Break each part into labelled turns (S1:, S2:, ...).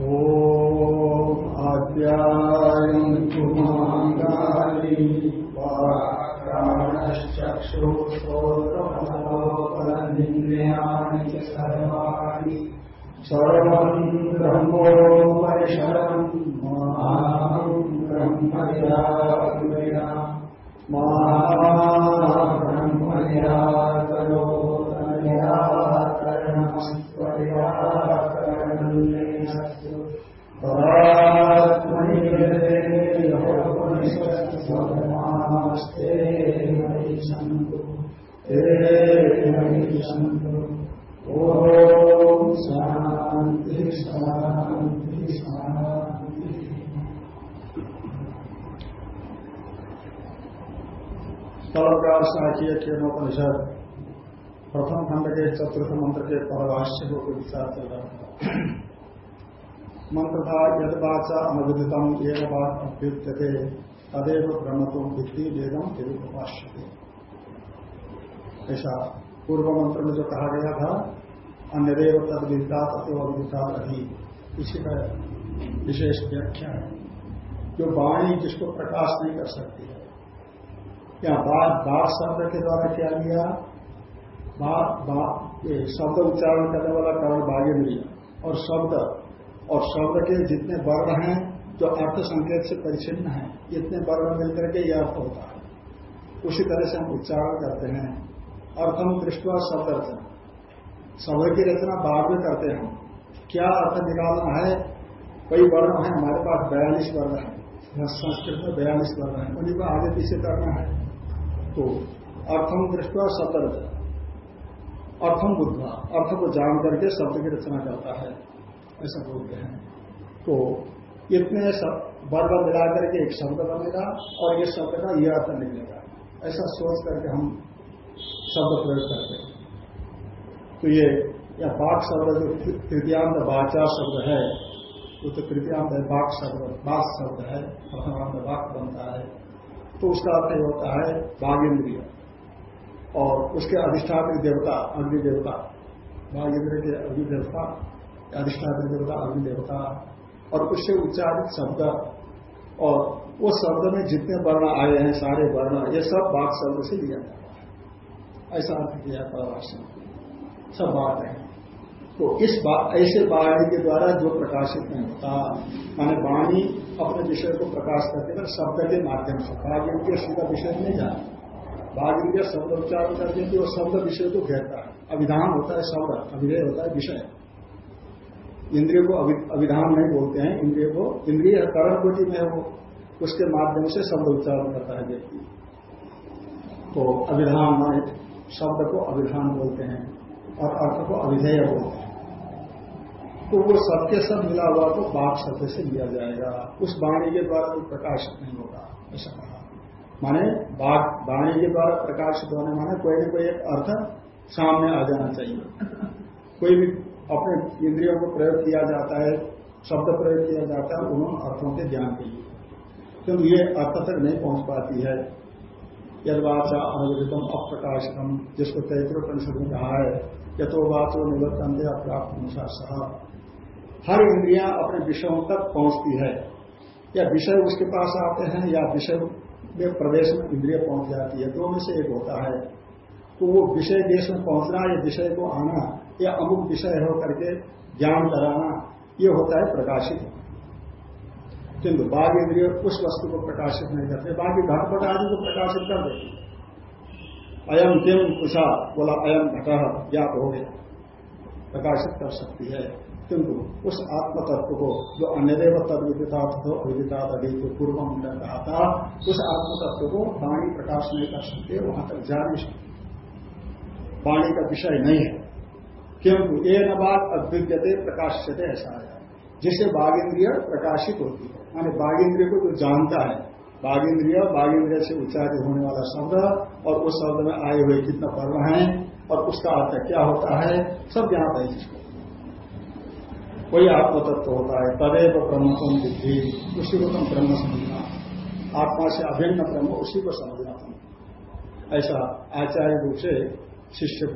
S1: ॐ आद्यायन्तु माङ्गानि च सर्वाणि। सर्वम् ब्रह्मोपरिषदम् माहम् ब्रह्म निराकुर्या मा ब्रह्म निराकरणमस्त्वनिराकरणेषु परात्मनिर्देयोपनिषत्स्वमास्ते मयि ते मयि सन्तु ॐ शान्ति शान्ति शान्ति तलकार साखीय केनोपनिषद प्रथम खंड के चतुर्थ मंत्र के परभाष्य को विचार चल रहा था मंत्र था यद वाचा अनविदितम एक बात अभ्युत्यते तदेव ब्रह्मत्व विद्धि वेदम तेरे उपास्य ऐसा पूर्व मंत्र में जो कहा गया था, अन्यदेव तद विदिता तत्व अविदिता अभी इसी का विशेष व्याख्या है। जो वाणी जिसको प्रकाश नहीं कर सकती है। या बात बात शब्द के द्वारा क्या लिया शब्द उच्चारण करने वाला कारण बागेंद्रिय और शब्द और शब्द के जितने वर्ण हैं, जो अर्थ संकेत से परिचिन्न हैं इतने वर्ण मिलकर के यह अर्थ होता है। उसी तरह से हम उच्चारण करते हैं। अर्थम दृष्टवा शब्द रचना शब्द की रचना बाद में करते हैं। क्या अर्थ निकालना है? कई वर्ण है, हमारे पास बयालीस वर्ण है। संस्कृत में बयालीस वर्ण है। उन्हीं को आगे पीछे करना है। तो अर्थम दृष्टवा शब्द रचना अर्थम बुद्धवा। अर्थ को जान करके शब्द की रचना करता है। ऐसा बोलते हैं तो इतने वर्ग मिला करके एक शब्द बनेगा और ये शब्द का यह अर्थ निकलेगा ऐसा सोच करके हम शब्द प्रयोग करते हैं। तो ये, या बाक शब्द जो तृतीयांत वाचा शब्द है, वो तो तृतीयांत है, बाक शब्द बाक शब्द है, प्रथमांत वाक बनता है। तो उसका अर्थ होता है बाघेन्द्रिय और उसके अधिष्ठापित देवता अग्नि देवता बाघेन्द्र के अग्नि देवता अधिष्ठापित देवता अग्नि देवता और उससे उच्चारित शब्द। और उस शब्द में जितने वर्ण आए हैं, सारे वर्ण, ये सब बात शब्द से लिया जाता है। ऐसा अर्थ किया परामर्शन सब बात है। तो इस ऐसे वाणी के द्वारा जो प्रकाशित नहीं होता, माने वाणी अपने विषय को प्रकाश करते कर शब्द के माध्यम से बाघ सीधा विषय नहीं जाना बाघ शब्द उच्चारण करते कि वो शब्द विषय को घेरता है। अभिधान होता है शब्द, अभिधेय होता है विषय। इंद्रिय को अभिधान नहीं बोलते हैं, इंद्रिय को इंद्रिय करण कोटि में वो उसके माध्यम से शब्द उच्चारण करता है व्यक्ति। तो अभिधान माने शब्द को अभिधान बोलते हैं और अर्थ को अभिधेय बोलते हैं। तो वो सबके सब मिला हुआ तो बाप सत्य से लिया जाएगा। उस वाणी के द्वारा कोई प्रकाशित नहीं होगा, ऐसा कहा। माने बाघ वाणी के द्वारा प्रकाशित होने माने कोई न कोई अर्थ सामने आ जाना चाहिए। कोई भी अपने इंद्रियों को प्रयोग किया जाता है, शब्द प्रयोग किया जाता है उन्होंने अर्थों के ज्ञान के लिए। क्योंकि ये अर्थ तक नहीं पहुँच पाती है। यदवाचा अनुदितम अप्रकाशितम, जिसको तैतृ परिषद में कहा है, यथोवाचो निवर्तन दे अप्राप्त अनुसार हर इंद्रिया अपने विषयों तक पहुँचती है। या विषय उसके पास आते हैं, या विषय में प्रदेश में इंद्रिय पहुँच जाती है। दो में से एक होता है। तो वो विषय देश में पहुँचना या विषय को आना या अमुक विषय हो करके ज्ञान कराना ये होता है प्रकाशित। किंतु बाघ इंद्रिय उस वस्तु को प्रकाशित नहीं करते, बाकी घटपट आदि को प्रकाशित कर देते अयम किम पूछा बोला अयम घट, ज्ञात हो गया। प्रकाशित कर सकती है। किंतु उस आत्म तत्व को, जो अन्यदेव तद्विदिता तो अविदिता अभी जो पूर्व हमने कहा था, उस आत्म तत्व को वाणी प्रकाश नहीं कर सकते, वहाँ तक जा नहीं सकते। वाणी का विषय नहीं है। किंतु ये न बात अद्विद्यते प्रकाश्यते ऐसा आया जिससे बाघेन्द्रिय प्रकाशित होती है। मानी बाघेन्द्रिय को जो जानता है बाघेन्द्रिय बाघेन्द्रिय से उच्चारित होने वाला शब्द और उस शब्द में आए हुए कितना पर्व है और उसका अर्थ क्या होता है, सब ज्ञात है जिसको वही आत्म तत्व होता है, तदेव ब्रह्म बुद्धि उसी को तुम ब्रह्म समझना। आत्मा से अभिन्न ब्रह्म, उसी को समझना। ऐसा आचार्य रूप से शिष्य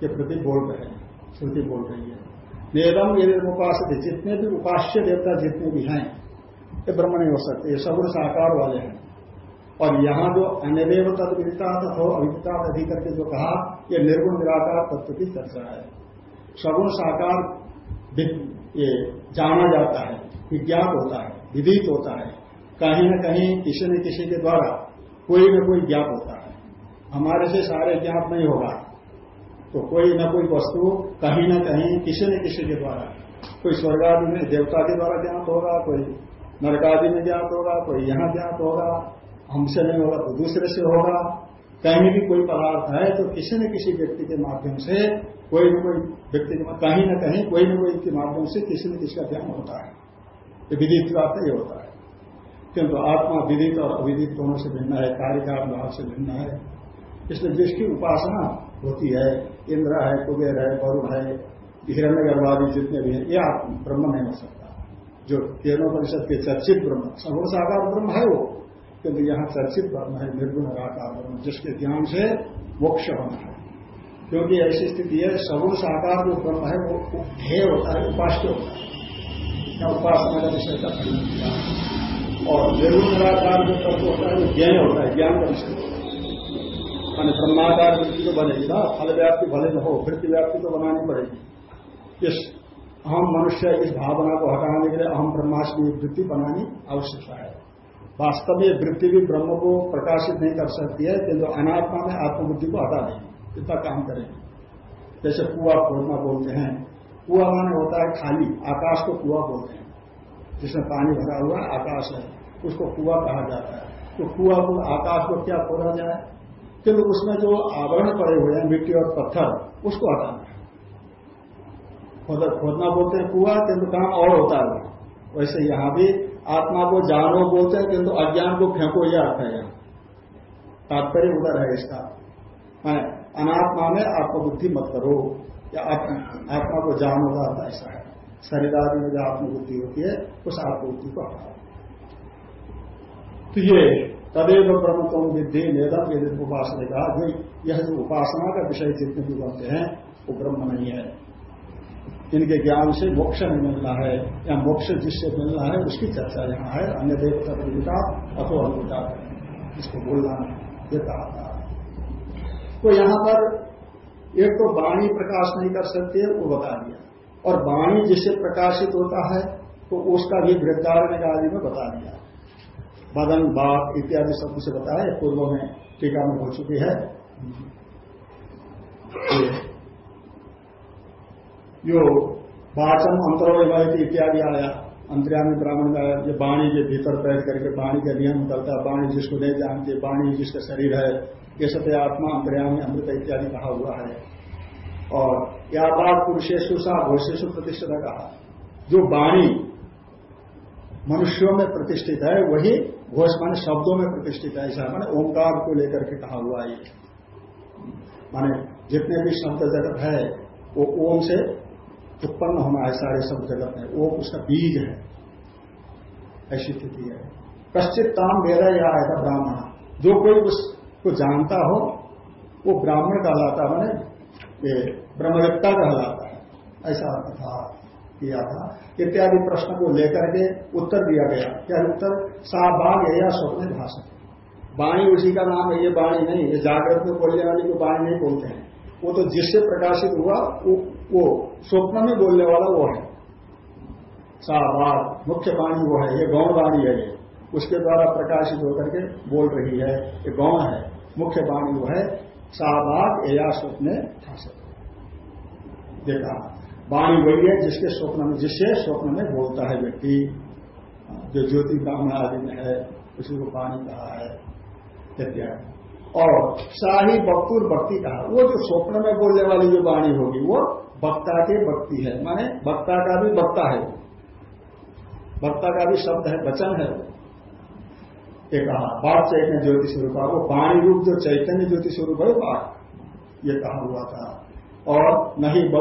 S1: के प्रति बोल रहे हैं, श्रुति बोल रही है। वेदम ये उपास जितने भी उपास्य देवता जितने भी हैं, ये ब्रह्म नहीं हो सकते ये सगुण साकार वाले हैं। और यहाँ जो अन्यदेव तद विदिता हो अविदिता अधिक करके जो कहा यह निर्गुण निराकार तत्व की चर्चा है। सगुण साकार ये जाना जाता है, विज्ञात होता है, विदित होता है। कहीं न कहीं किसी न किसी के द्वारा कोई न कोई ज्ञाप होता है। हमारे से सारे ज्ञाप नहीं होगा। तो कोई न कोई वस्तु कहीं न कहीं किसी न किसी के द्वारा। कोई स्वर्ग आदि में देवता के द्वारा ज्ञात होगा, कोई नरकादि में ज्ञात होगा, कोई यहाँ ज्ञात होगा, हमसे नहीं होगा तो दूसरे से होगा। कहीं भी कोई पदार्थ है तो किसी न किसी व्यक्ति के माध्यम से कोई न कोई व्यक्ति के कहीं न कहीं कोई न कोई के माध्यम से किसी न किसी का ज्ञान होता है। ये विदित अर्थ ये होता है। किंतु आत्मा विदित और अविदित दोनों से भिन्न है, कार्य का भाव से भिन्न है। इसलिए जिसकी उपासना होती है इंद्र है, कुबेर है, वरुण है, हिरण्य गर्भादी जितने भी हैं, ये आप ब्रह्म नहीं हो सकता। जो तीनों परिषद के चर्चित ब्रह्म सगुण साकार ब्रह्म है वो, किंतु यहाँ चर्चित ब्रह्म है, निर्गुण निराकार ब्रह्म, जिसके ज्ञान से मोक्ष होना है। क्योंकि ऐसी स्थिति है सगुण साकार जो ब्रह्म है, वो ध्येय होता है, उपास्य होता है। उपासना का विषय का और निर्गुण निराकार जो तत्व होता है, वो ज्ञान होता है, ज्ञान का विषय मान ब्रह्माकार वृत्ति तो बनेगी ना। फल व्याप्ति भले न हो, वृत्ति व्याप्ति तो बनानी पड़ेगी। इस अहम मनुष्य इस भावना को हटाने के लिए अहम ब्रह्माष्टमी वृत्ति बनानी आवश्यकता है। वास्तव में वृत्ति भी ब्रह्म को प्रकाशित नहीं कर सकती है, किंतु अनात्मा में आत्मबुद्धि को हटा देंगे। इतना काम करेंगे। जैसे कुआ खोदना बोलते हैं। कुआ माने होता है खाली, आकाश को कुआ बोलते हैं। जिसमें पानी भरा हुआ आकाश है, उसको कुआ कहा जाता है। तो कुआ को आकाश को क्या खोदा जाए? किंतु उसमें जो आवरण पड़े हुए हैं, मिट्टी और पत्थर, उसको हटाना है। खोदना बोलते हैं कुआ, किंतु काम और होता है। वैसे यहाँ भी आत्मा को जानो बोलते हैं, किंतु अज्ञान को फेंको यह अर्थ है। यहाँ तात्पर्य उधर है इसका। मैं, अनात्मा में आत्मबुद्धि मत करो। या आत्मा को जानो का अर्थ ऐसा है। शरीर आदि में जो आत्मबुद्धि होती है, उस आत्मबुद्धि को हटाओ। तो ये तदेव ब्रह्म विद्धि नेदम यदि उपासना का जो यह जो उपासना का विषय जितने भी बनते हैं, वो ब्रह्म नहीं है। इनके ज्ञान से मोक्ष नहीं मिलना है, या मोक्ष जिससे मिलना है, उसकी चर्चा यहाँ है, अन्य देवता प्रतियोगिता अथो अनुता इसको बोलना ये कहा था। तो यहाँ पर एक तो वाणी प्रकाश नहीं कर सकते वो बता दिया। और वाणी जिससे प्रकाशित होता है तो उसका भी वृद्धारण आदि में बता दिया। बदन बाप इत्यादि सबसे बताया पूर्व में टीका में हो चुकी है। जो वाचन अंतरोवैत इत्यादि आया। अंतर्यामी ब्राह्मण का ये वाणी के भीतर बैठ करके वाणी का नियम करता है वाणी जिसको नहीं जानते वाणी जिसका शरीर है, ये सत्य आत्मा, अंतर्यामी, अमृत इत्यादि कहा हुआ है। और या बात पुरुषेशु सा घोषेशु प्रतिष्ठित कहा। जो वाणी मनुष्यों में प्रतिष्ठित है, वही घोष माने शब्दों में प्रतिष्ठित है। ऐसा माने ओंकार को लेकर के कहा हुआ है। माने जितने भी शब्द जगत है, वो ओम से उत्पन्न होना है, सारे शब्द जगत में। ओम उसका बीज है। ऐसी स्थिति है। कश्चित ताम वेदा या था ब्राह्मण। जो कोई उसको जानता हो, वो ब्राह्मण कहलाता मैंने ये ब्रह्मवेत्ता कहलाता है। ऐसा अर्थ था। किया था इत्यादि प्रश्न को लेकर के उत्तर दिया गया। क्या उत्तर साबाग या स्वप्न भाषण। वाणी उसी का नाम है ये वाणी नहीं ये जागृत में बोलने वाली को वाणी नहीं बोलते हैं। वो तो जिससे प्रकाशित हुआ वो, स्वप्न में बोलने वाला वो है। साबाद मुख्य वाणी वो है ये गौण वाणी है ये। उसके द्वारा प्रकाशित होकर के बोल रही है ये गौण है। मुख्य वाणी वो है साबाद या स्वप्न देखा। वाणी वही है जिसके स्वप्न में जिससे स्वप्न में बोलता है व्यक्ति। जो ज्योति कामना आदि में है, उसी को पानी कहा है, इत्यादि। और शाही बक्तुर भक्ति कहा, वो जो स्वप्न में बोलने वाली जो वाणी होगी, वो वक्ता के भक्ति है। माने वक्ता का भी वक्ता है। वक्ता का भी शब्द है, वचन है। ये कहा बात चैतन्य ज्योति स्वरूप वो वाणी रूप जो चैतन्य ज्योति स्वरूप है बात ये कहा हुआ था। और नहीं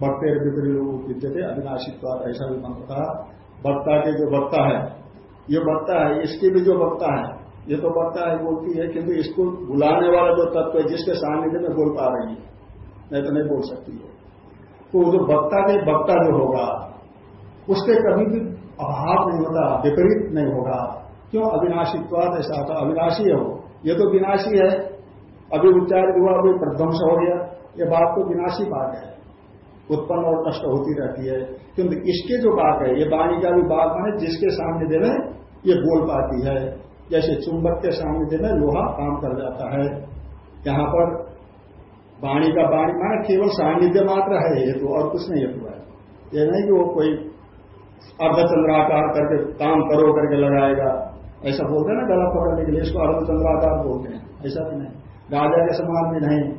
S1: भक्ते विपरीत विद्यते अविनाशित्वाद ऐसा भी मंत्र था। वक्ता के जो वक्ता है, ये वक्ता है, इसके भी जो वक्ता है, ये तो वक्ता है, बोलती है, किंतु इसको बुलाने वाला जो तत्व है, जिसके सानिध्य में बोल पा रही है नहीं तो नहीं बोल सकती है। तो जो वक्ता के वक्ता जो होगा, उसके कभी भी अभाव नहीं होता, विपरीत नहीं होगा। क्यों? अविनाशीत्वाद ऐसा था, अविनाशी है ये तो विनाशी है। अभी उच्चार हुआ, अभी प्रध्वंस हो गया। ये बात तो विनाशी बात है। उत्पन्न और नष्ट होती रहती है। क्योंकि इसके जो बात है, ये वाणी का भी बात माने जिसके सामने देवे ये बोल पाती है। जैसे चुंबक के सामने देवे लोहा काम कर जाता है। यहाँ पर वाणी का वाणी माने केवल सान्निध्य मात्र है, हेतु और कुछ नहीं हेतु है। ये नहीं कि वो कोई अर्धचंद्राकार करके काम करो करके लगाएगा। ऐसा बोलते हैं ना, गला पकड़ने के लिए इसको अर्धचंद्राकार बोलते हैं। ऐसा भी नहीं। राजा के समान भी नहीं।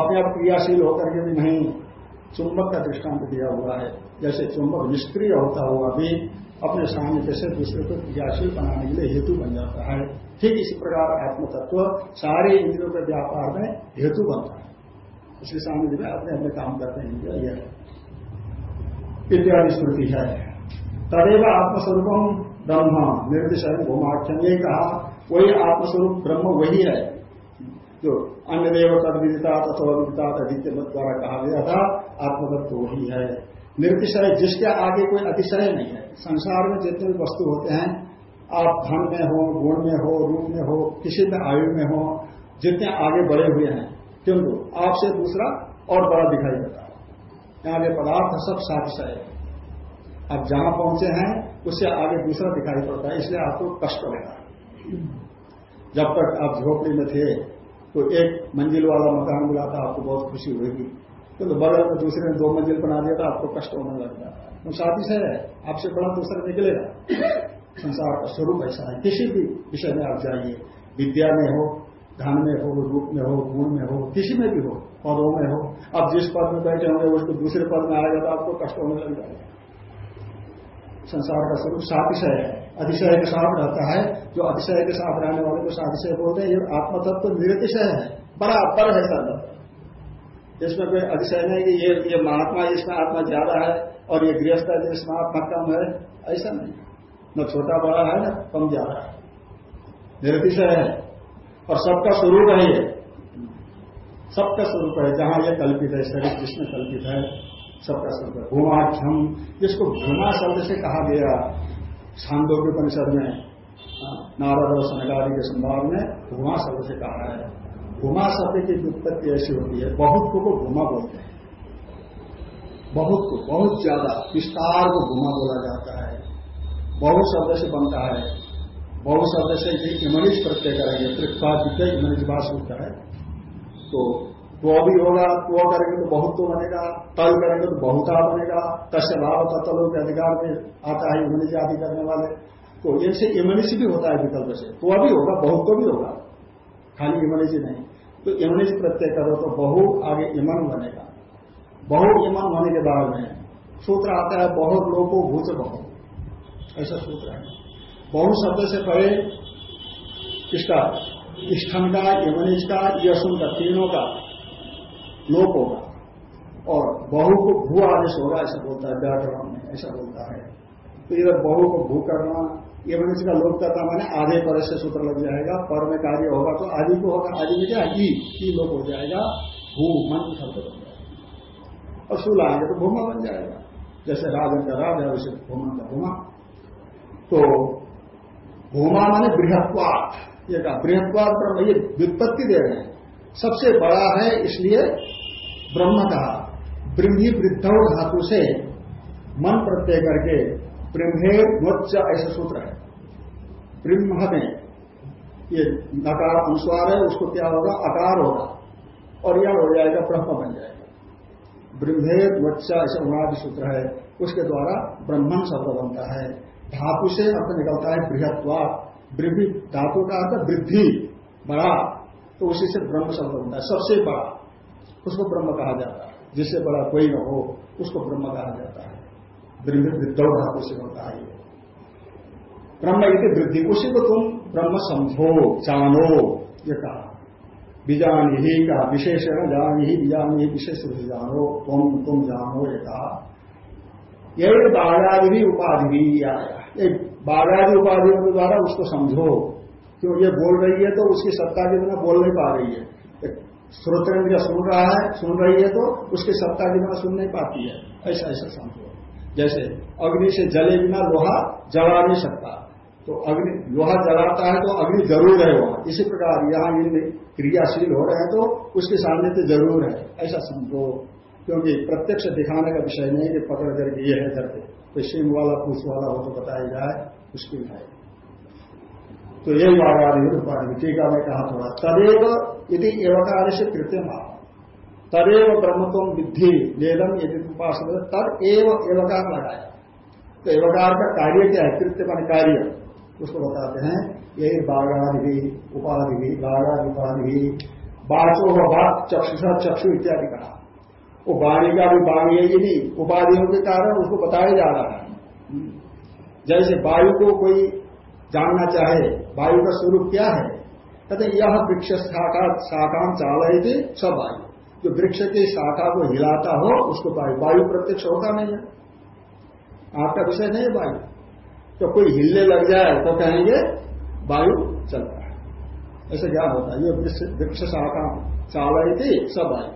S1: अपने आप क्रियाशील होकर के भी नहीं। चुंबक का दृष्टांत दिया हुआ है। जैसे चुंबक निष्क्रिय होता हुआ भी अपने सामने से दूसरे को क्रियाशील बनाने के लिए हेतु बन जाता है। ठीक इसी प्रकार आत्म तत्व सारे इंद्रियों के व्यापार में हेतु बनता है। उसके सामने में अपने अपने काम करते हैं, इंद्रिया यह इत्यादि स्मृति है। तदेव आत्मस्वरूपम ब्रह्म निर्दिशय भूमाख्यम ये कहा, वही आत्मस्वरूप ब्रह्म वही है। जो अन्य देव तद विदिता तथो विदिता द्वारा कहा गया था। आत्मदत्त वही है। निर्तिशय, जिसके आगे कोई अतिशय नहीं है। संसार में जितने भी वस्तु होते हैं, आप धन में हो, गुण में हो, रूप में हो, किसी भी आयु में हो, जितने आगे बढ़े हुए हैं किंतु आपसे दूसरा और बड़ा दिखाई देता है। यहाँ के पदार्थ सब सातिशय है। आप जहाँ पहुँचे हैं, उससे आगे दूसरा दिखाई पड़ता है, इसलिए आपको कष्ट होगा जब तक आप झोपड़ी में थे तो एक मंजिल वाला मकान मिला था आपको बहुत खुशी होगी। तो, तो बगल में दूसरे ने दो मंजिल बना दिया था आपको कष्ट होने लग जाता है। तो शादी से है आपसे बड़ा दूसरा निकलेगा। संसार का स्वरूप ऐसा है। किसी भी विषय में आप जाइए। विद्या में हो धन में हो रूप में हो गुण में हो किसी में भी हो पदों में हो। आप जिस पद में बैठे होंगे उसको दूसरे पद में आएगा तो आपको कष्ट होने लग जाएगा। संसार का स्वरूप सातिशय है। अतिशय के साथ रहता है। जो अतिशय के साथ रहने वाले को सातिशय बोलते हैं ये आत्मतत्व तो निरतिशय है। बराबर है सर्वत्र इसमें कोई अतिशय नहीं कि ये ये महात्मा इसमें आत्मा ज़्यादा है और ये गृहस्थ है जिसमें आत्मा कम है, ऐसा नहीं। न छोटा बड़ा है, न कम ज़्यादा है। निरतिशय है। और सबका स्वरूप है ये। सबका स्वरूप है। जहाँ ये कल्पित है, शरीर जिसमें कल्पित है, सबका स्वरूप है। भूमाख्यम जिसको भूमा शब्द से कहा गया छांदो परिषद में नारद और सनगारी के संभाव में भूमा शब्द से कहा है। भूमा शब्द की उत्पत्ति ऐसी होती है बहुत को भूमा बोलते हैं। बहुत को बहुत ज़्यादा, विस्तार को घुमा बोला जाता है। बहुत शब्द से बनता है। बहुत शब्द से इमनिज प्रत्यय करेंगे पृथ्वा विद्या इमनिज बास होता है। तो तो अभी होगा तो करेंगे तो बहुत तो बनेगा, तल करेंगे तो बहुता बनेगा कश्य भाव तत्लों के अधिकार में आता है इम्यूनिटी आदि करने वाले। तो इनसे इम्यूनिटी भी होता है विकल्प से। तो अभी होगा बहुत तो भी होगा। खाली इम्यूनिटी नहीं। तो इम्यूनिटी प्रत्यय करो तो बहु आगे इमन बनेगा। बहु इमन होने के बाद में सूत्र आता है बहुत लोगों भूत बहु। ऐसा सूत्र है। बहु शब्द से पहले इसका स्थन का यमनिज का, यशुन का, तीनों का लोप होगा। और बहु को भू आदेश होगा, ऐसा बोलता है, व्याकरण में ऐसा बोलता है। तो इधर बहु को भू करना ये मनुष्य का लोप करता मैंने आधे पर से सूत्र लग जाएगा, पर में कार्य होगा तो आदि को होगा, आदि में क्या? ई ई लोप हो जाएगा, भू, मन, शब्द बन जाएगा। और सुल आएँगे तो भूमा बन जाएगा। जैसे राजन का राज है, वैसे भूमन का भूमा। तो भूमा माने बृहत्वाद ये कहा बृहत्वाद ब्रह्म, ये व्युत्पत्ति दे रहे हैं। सबसे बड़ा है इसलिए ब्रह्म का ब्रह्मी वृद्धौ धातु से मन प्रत्यय करके ब्रह्मे मोच ऐसा सूत्र है। ब्रह्म में ये नकार अनुस्वार है, उसको क्या होगा? आकार होगा। और यह हो जाएगा, ब्रह्म बन जाएगा। ब्रह्मे मोच्चा ऐसा उनादि सूत्र है, उसके द्वारा ब्रह्मन शब्द बनता है। धातु से अर्थ निकलता है बृहत्वा। वृद्धि धातु का अर्थ वृद्धि, बड़ा। तो उसी से ब्रह्म शब्द बनता है। सबसे बड़ा, उसको ब्रह्म कहा जाता है। जिससे बड़ा कोई न हो, उसको ब्रह्म कहा जाता है। वृद्धौ धातु से होता है ब्रह्म की वृद्धि उसी को तुम ब्रह्म समझो जानो, ये कहा। बीजान ही का विशेषण जान ही, बीजान ही विशेष रूप से जानो तुम तुम जानो, ये कहा। यही बाघादि भी उपाधि भी आया एक बाघादि उपाधियों के द्वारा उसको समझो। क्यों? ये बोल रही है तो उसकी सत्ता के बिना बोल नहीं पा रही है। श्रोतेंद्रिय सुन रहा है, सुन रही है तो उसकी सत्ता के बिना सुन नहीं पाती है। ऐसा ऐसा समझो। जैसे अग्नि से जले बिना लोहा जला नहीं सकता। तो अग्नि, लोहा जलाता है तो अग्नि ज़रूर है वहाँ। इसी प्रकार यहाँ इन क्रियाशील हो रहे हैं तो उसके सामने तो ज़रूर है। ऐसा समझो, क्योंकि प्रत्यक्ष दिखाने का विषय नहीं कि पकड़ करके ये है करके कोई सिंह वाला पूछ वाला हो तो बताया जाए, मुश्किल है। तो आगामी उपाधि। टीका में कहा थोड़ा। तदेव यदि एवकार से कृत्रिम। तदेव ब्रह्मत्व विद्धि वेदम यदि उपासन तब एव एवकार लगाया तो एवकार का कार्य क्या है? कृत्य मान कार्य उसको बताते हैं, यही बाघादि उपाधि भी बाघादि उपाधि बाचो व बात चक्षुषा चक्षु इत्यादि कहा। वो वाणी का भी वाणी है यदि उपाधियों के कारण उसको बताया जा रहा है। जैसे वायु को कोई जानना चाहे, वायु का स्वरूप क्या है? कहते यह वृक्ष शाखा शाखा चाल थे सब वायु। जो वृक्ष की शाखा को हिलाता हो, उसको वायु वायु प्रत्यक्ष होता नहीं है। आपका विषय नहीं है वायु। तो कोई हिलने लग जाए तो कहेंगे, वायु चल रहा है। ऐसा ज्ञान होता है? ये वृक्ष शाखा चाल रही थी, सब वायु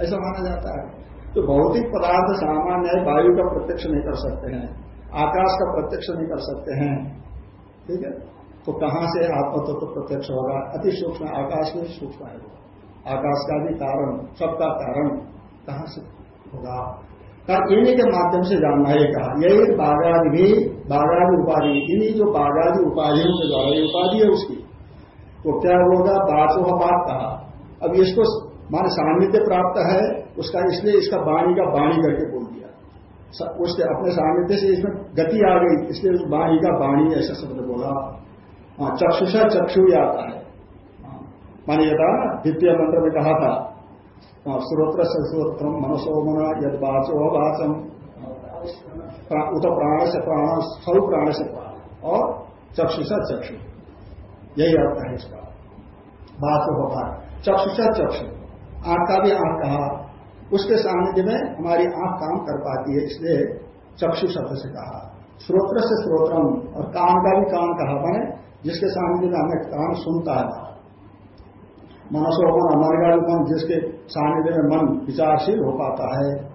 S1: ऐसा माना जाता है। तो भौतिक पदार्थ सामान्य है, वायु का प्रत्यक्ष नहीं कर सकते हैं। आकाश का प्रत्यक्ष नहीं कर सकते हैं। ठीक है? तो कहाँ से आत्म तत्व तो प्रत्यक्ष होगा? अति सूक्ष्म आकाश में सूक्ष्म है आकाश का भी कारण सबका कारण कहाँ से होगा? इन्हीं के माध्यम से जानना है कहा। यही बागादि भी बागादि उपाधि इन्हीं जो बागादि उपाधियों के द्वारा उपाधि है उसकी। तो क्या होगा? बाचो बात कहा। अब इसको मान सान्निध्य प्राप्त है, उसका इसलिए इसका वाणी का वाणी करके बोल दिया। उसके अपने सान्निध्य से इसमें गति आ गई, इसलिए वाणी का वाणी ऐसा शब्द बोला। हाँ चक्षुषा चक्षु आता है। माने ये था ना द्वितीय मंत्र में कहा था श्रोत्र से श्रोत्रम मनसो मना, यद वाचो वाचम उत प्राण से प्राण, सौ प्राण से प्राण, और चक्षुषा चक्षु। यही अर्थ है इसका। वाचो भाग चक्षुषा चक्षु। आँख का भी आँख कहा। उसके सानिध्य में हमारी आँख काम कर पाती है, इसलिए चक्षु शब्द से कहा। श्रोत्र से श्रोत्रम और काम का भी काम कहा। मैंने जिसके सानिध्य में हमें काम सुनता है मनसोपन अमर्गालुपन जिसके सानिध्य में मन विचारशील हो पाता है।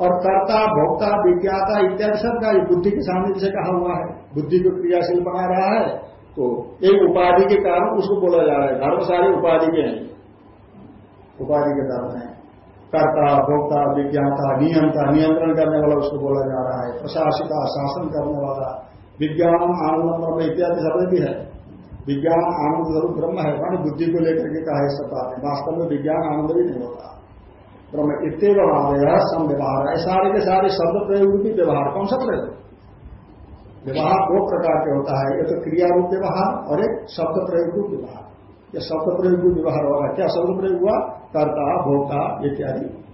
S1: और कर्ता, भोक्ता, विज्ञाता इत्यादि सब का बुद्धि के सानिध्य से कहा हुआ है। बुद्धि को क्रियाशील बना रहा है तो एक उपाधि के कारण उसको बोला जा रहा है। धर्म सारे उपाधि के हैं। उपाधि के धर्म है। कर्ता, भोक्ता, विज्ञाता, नियंता, नियंत्रण करने वाला उसको बोला जा रहा है। प्रशासिता शासन करने वाला, विज्ञान आनंद इत्यादि शब्द भी है। विज्ञान आनंद स्वरूप ब्रह्म है, मानी बुद्धि को लेकर के कहा इस सब बातें वास्तव में विज्ञान आनंद भी नहीं होता। ब्रह्म इतव आदय सम व्यवहार है। सारे के सारे शब्द प्रयोग रूपी व्यवहार, कौन सा प्रयोग? व्यवहार दो प्रकार के होता है, एक तो क्रिया रूप व्यवहार और एक शब्द प्रयोग रूप व्यवहार। यह शब्द प्रयोग रूप व्यवहार होगा, क्या शब्द प्रयोग हुआ? कर्ता, भोक्ता, इत्यादि।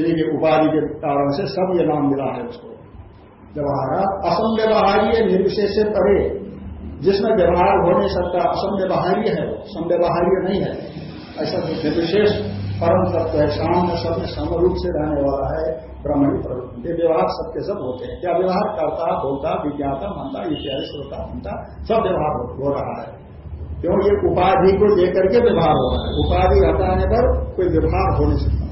S1: यदि कि उपाधि के कारण से सब ये नाम मिला है उसको। व्यवहार असम व्यवहारी निर्विशेष से परे। जिसमें व्यवहार हो नहीं सकता, असंव्यवहार्य है, संव्यवहार्य नहीं है, ऐसा निर्विशेष परम तत्व है। शाम सब में समरूप से रहने वाला है, ब्रह्मणी प्रवृत्ति। ये व्यवहार सबके सब होते हैं। क्या व्यवहार करता, बोलता, विज्ञाता, मनता इत्यादि श्रोता, मनता, सब व्यवहार हो रहा है। क्यों? ये उपाधि को लेकर के व्यवहार हो रहा है। उपाधि हटाने पर कोई व्यवहार हो नहीं सकता।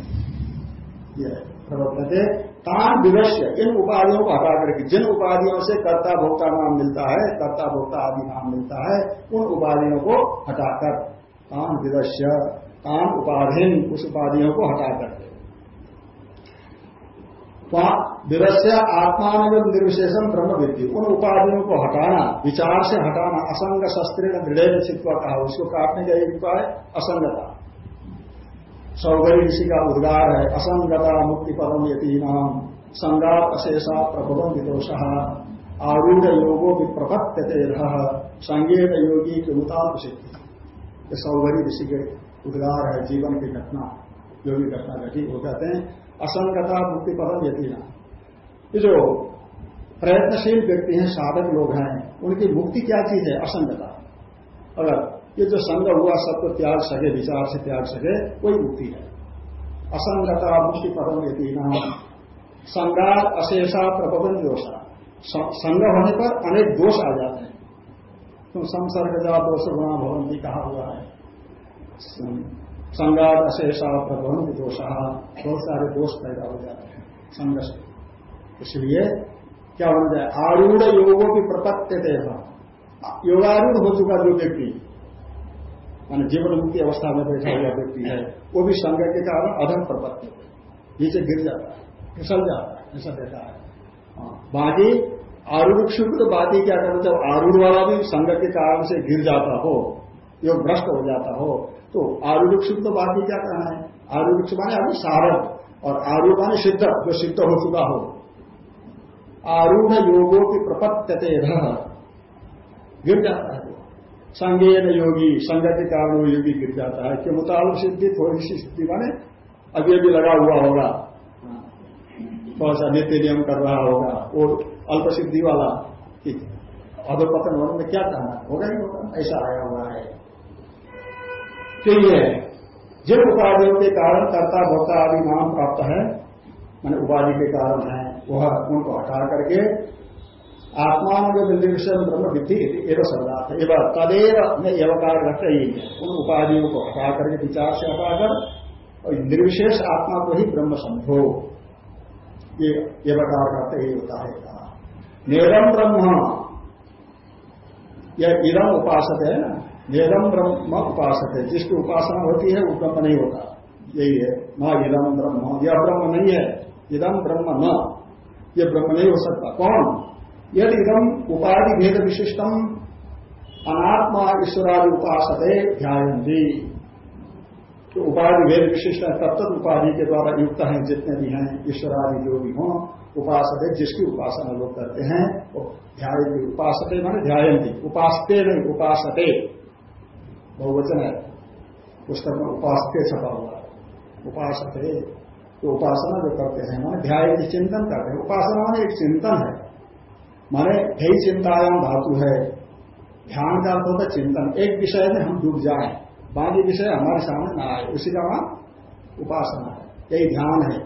S1: यह प्रवर्तते तान विवश्य इन उपाधियों को हटा करके, जिन उपाधियों से कर्ता, भोक्ता नाम मिलता है, कर्ता, भोक्ता आदि नाम मिलता है, उन उपाधियों को हटाकर, तान विवश्य तान उपाधीन, उस उपाधियों को हटा करके विवश्य आत्मान निर्विशेषण ब्रह्म विद्धि। उन उपाधियों को हटाना, विचार से हटाना, असंग शस्त्र दृढ़ कहा। उसको काटने का एक उपाय असंगता। सौगरी ऋषि का उद्गार है असंगता मुक्ति परम यती नाम संगात अशेषा प्रभुवन विदोष आरूढ़ योगो भी प्रपत्य संगीत योगी के मुताब सिद्धि ये सौगरी ऋषि के उद्गार है, जीवन की घटना योगी घटना घटी, वो कहते हैं, असंगता मुक्ति परम यती नाम ये जो प्रयत्नशील व्यक्ति हैं, साधक लोग हैं, उनकी मुक्ति क्या चीज़ है? असंगता। अगर ये जो संग हुआ, सबको त्याग सके, विचार से त्याग सके, कोई मुक्ति है असंगता मुक्ति पदम यदि संगार अशेषा प्रबंध दोषा। संग होने पर अनेक दोष आ जाते हैं। तो संसर्ग जा दोष गुणा भवन भी कहा हुआ है। संगात अशेषा प्रभवन दोषा। बहुत सारे दोष पैदा हो जाते हैं संघ से। इसलिए क्या होना जाए आरूढ़ योगों की प्रपत्य थे योगारूढ़ हो चुका जो व्यक्ति मान जीवन मुक्ति अवस्था में बैठा हुआ व्यक्ति है। वो भी संग के कारण अधम प्रपत्ति नीचे गिर जाता है फिसल जाता है ऐसा देखा है। हाँ, बाकी आरूढ़ शुक्र बाकी क्या करना जब आरूढ़ वाला भी संग के कारण से गिर जाता हो योग भ्रष्ट हो जाता हो तो आरूढ़ शुक्र बाकी क्या कहना है? आरूढ़ माने अभी सारण और आरूढ़ माने सिद्ध जो सिद्ध हो चुका हो। आरूढ़ योगों की प्रपत्ते गिर जाता है। संगेन योगी संग के कारण वो योगी गिर जाता है। कि मुताबिक सिद्धि, थोड़ी सी सिद्धि माने अभी अभी लगा हुआ होगा। थोड़ा सा नित्य नियम कर रहा होगा। वो अल्प सिद्धि वाला अधोपतन होने में क्या कहना होगा ही होगा। ऐसा आया हुआ है। तो ये जिन उपाधियों के कारण कर्ता, भोक्ता आदि नाम प्राप्त है, मैंने उपाधि के कारण है, वह उनको हटा करके आत्मा जो निर्विषय ब्रह्म विद्धि एवं शब्दार्थ एवं तदेव में एवकार रखते ही उन उपाधियों को हटा करके विचार से हटाकर और निर्विशेष आत्मा को ही ब्रह्म समझो। ये एवकार करते ही होता है कहा नेरम ब्रह्म। यह इदम उपासक है ना? नेरम ब्रह्म उपासक है। जिसकी उपासना होती है, वो ब्रह्म नहीं होता। यही है, न इदम ब्रह्म। यह ब्रह्म नहीं है। इदम ब्रह्म न। यह ब्रह्म नहीं हो सकता। कौन? यदि इदम उपाधि भेद विशिष्टम अनात्मा ईश्वरादि उपासते ध्यायंती तो उपाधि भेद विशिष्ट है, तब तक उपाधि के द्वारा युक्त हैं जितने भी हैं ईश्वरादि जो भी हों, उपासते जिसकी उपासना लोग करते हैं, वो ध्यान उपासते माने ध्यायंती उपासते नहीं, उपासते। बहुवचन है। पुस्तक में उपासते छपा हुआ है। उपासते तो उपासना जो करते हैं, माने ध्यान चिंतन करते हैं। उपासना माने एक चिंतन है। माने कई चिंतायाम धातु है। ध्यान का अर्थ होता चिंतन। एक विषय में हम डूब जाए, बाकी विषय हमारे सामने ना आए। उसी का नाम उपासना है। यही ध्यान है।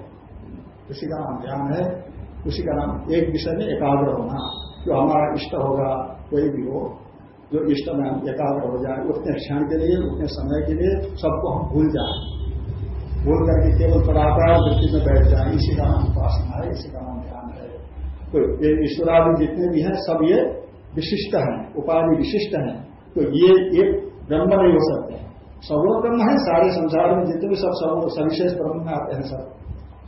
S1: उसी का नाम ध्यान है। उसी का नाम एक विषय में एकाग्र होना। जो हमारा इष्ट होगा, कोई भी हो, जो इष्ट में हम एकाग्र हो जाए, उतने क्षण के लिए, उतने समय के लिए सबको हम भूल जाए। भूल करके केवल पराकार वृत्ति में बैठ जाए। इसी का नाम उपासना है, इसी का नाम तो ये ईश्वरादि जितने भी हैं, सब ये विशिष्ट हैं, उपाधि विशिष्ट हैं। तो ये एक ब्रह्म नहीं हो सकते। सर्वो ब्रह्म है, सारे संसार में जितने भी सब सर्व, सविशेष ब्रह्म में आते हैं सब।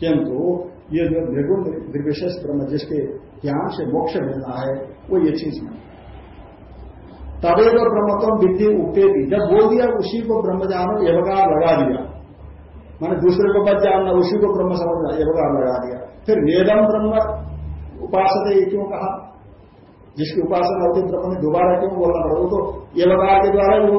S1: किंतु ये जो निर्गुण, निर्विशेष ब्रह्म जिसके ज्ञान से मोक्ष मिलना है, वो ये चीज़ नहीं। तदेव ब्रह्मत्व विद्धि उगते भी जब बोल दिया, उसी को ब्रह्म जानो, एवकार लगा दिया। मैंने दूसरे को मत जानना, उसी को ब्रह्म समझना, एवकार लगा दिया। फिर वेदम ब्रह्म उपासना ये क्यों कहा? जिसकी उपासना होती है ने दोबारा क्यों बोलना पड़ा वो तो ये बता के द्वारा वो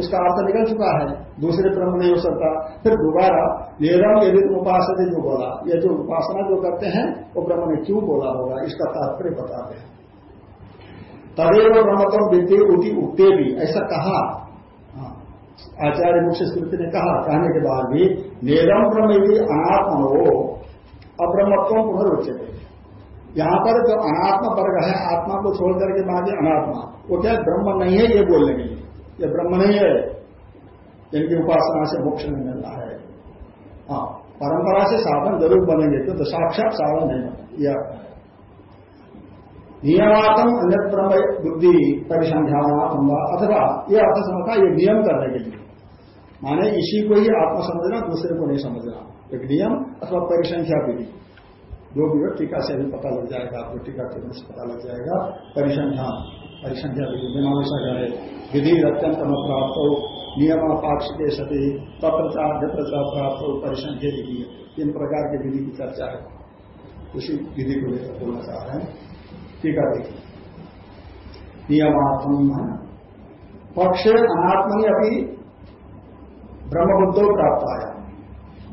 S1: उसका अर्थ निकल चुका है। दूसरे ब्रह्म नहीं हो सकता। फिर दोबारा वेदम तुम उपासना जो बोला ये जो उपासना जो करते हैं वो ब्रह्म ने क्यों बोला होगा? इसका तात्पर्य बताते हैं। तदेव ब्रह्मतम विद्य उति उगते भी ऐसा कहा। हाँ, आचार्य मुख्य स्मृति ने कहा कहने के बाद भी वेदम ब्रह्म यदि अनात्म हो अब्रह्मत्व पुनर्वचते यहाँ पर जो अनात्मा वर्ग है आत्मा को छोड़ करके बाकी अनात्मा। वो क्या ब्रह्म नहीं है ये बोलने के लिए। ये ब्रह्म नहीं है। इनकी उपासना से मोक्ष नहीं मिल रहा है। हाँ परंपरा से साधन ज़रूर बनेंगे तो, तो साक्षात साधन नहीं यह नियमात्म अन्य ब्रह्म बुद्धि परिसंध्यान अथवा ये अर्थ समझता ये नियम करने के लिए। माने इसी को ही आत्मा समझना दूसरे को नहीं समझना। एक नियम अथवा परिसंख्या विधि। जो भी हो, टीका से भी पता लग जाएगा, आपको टीका करने से पता लग जाएगा। परिसंख्या परिसंख्या मीमांसा करे विधि अत्यंत प्राप्त हो नियम पाक्ष के सती तत्रचार जत्रचार प्राप्त हो, परिसंख्या विधि तीन प्रकार की विधि की चर्चा है। उसी विधि को लेकर बोलना चाह रहे हैं। टीका देखिए। नियमात्म पक्ष अनात्मनि अभी ब्रह्मबुद्धो प्राप्त आया।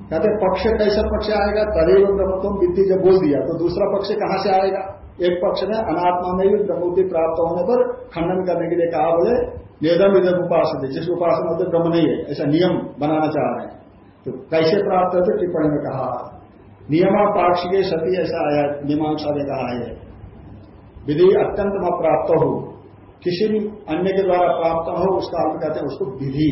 S1: कहते, पक्ष कैसा पक्ष आएगा? तदेव ब्रह्मत्म विद्धि जब बोल दिया तो दूसरा पक्ष कहाँ से आएगा? एक पक्ष ने अनात्मा में भी ब्रह्मबुद्धि प्राप्त होने पर खंडन करने के लिए कहा, बोले वेदम इधम उपासना जिस उपासना होते ब्रह्म नहीं है, ऐसा नियम बनाना चाह रहे हैं। तो कैसे प्राप्त होते, टिप्पणी में कहा नियमा के सती ऐसा आया, मीमांसा ने कहा है। विधि अत्यंत में प्राप्त हो, किसी भी अन्य के द्वारा प्राप्त हो, उसका अर्थ कहते हैं उसको विधि।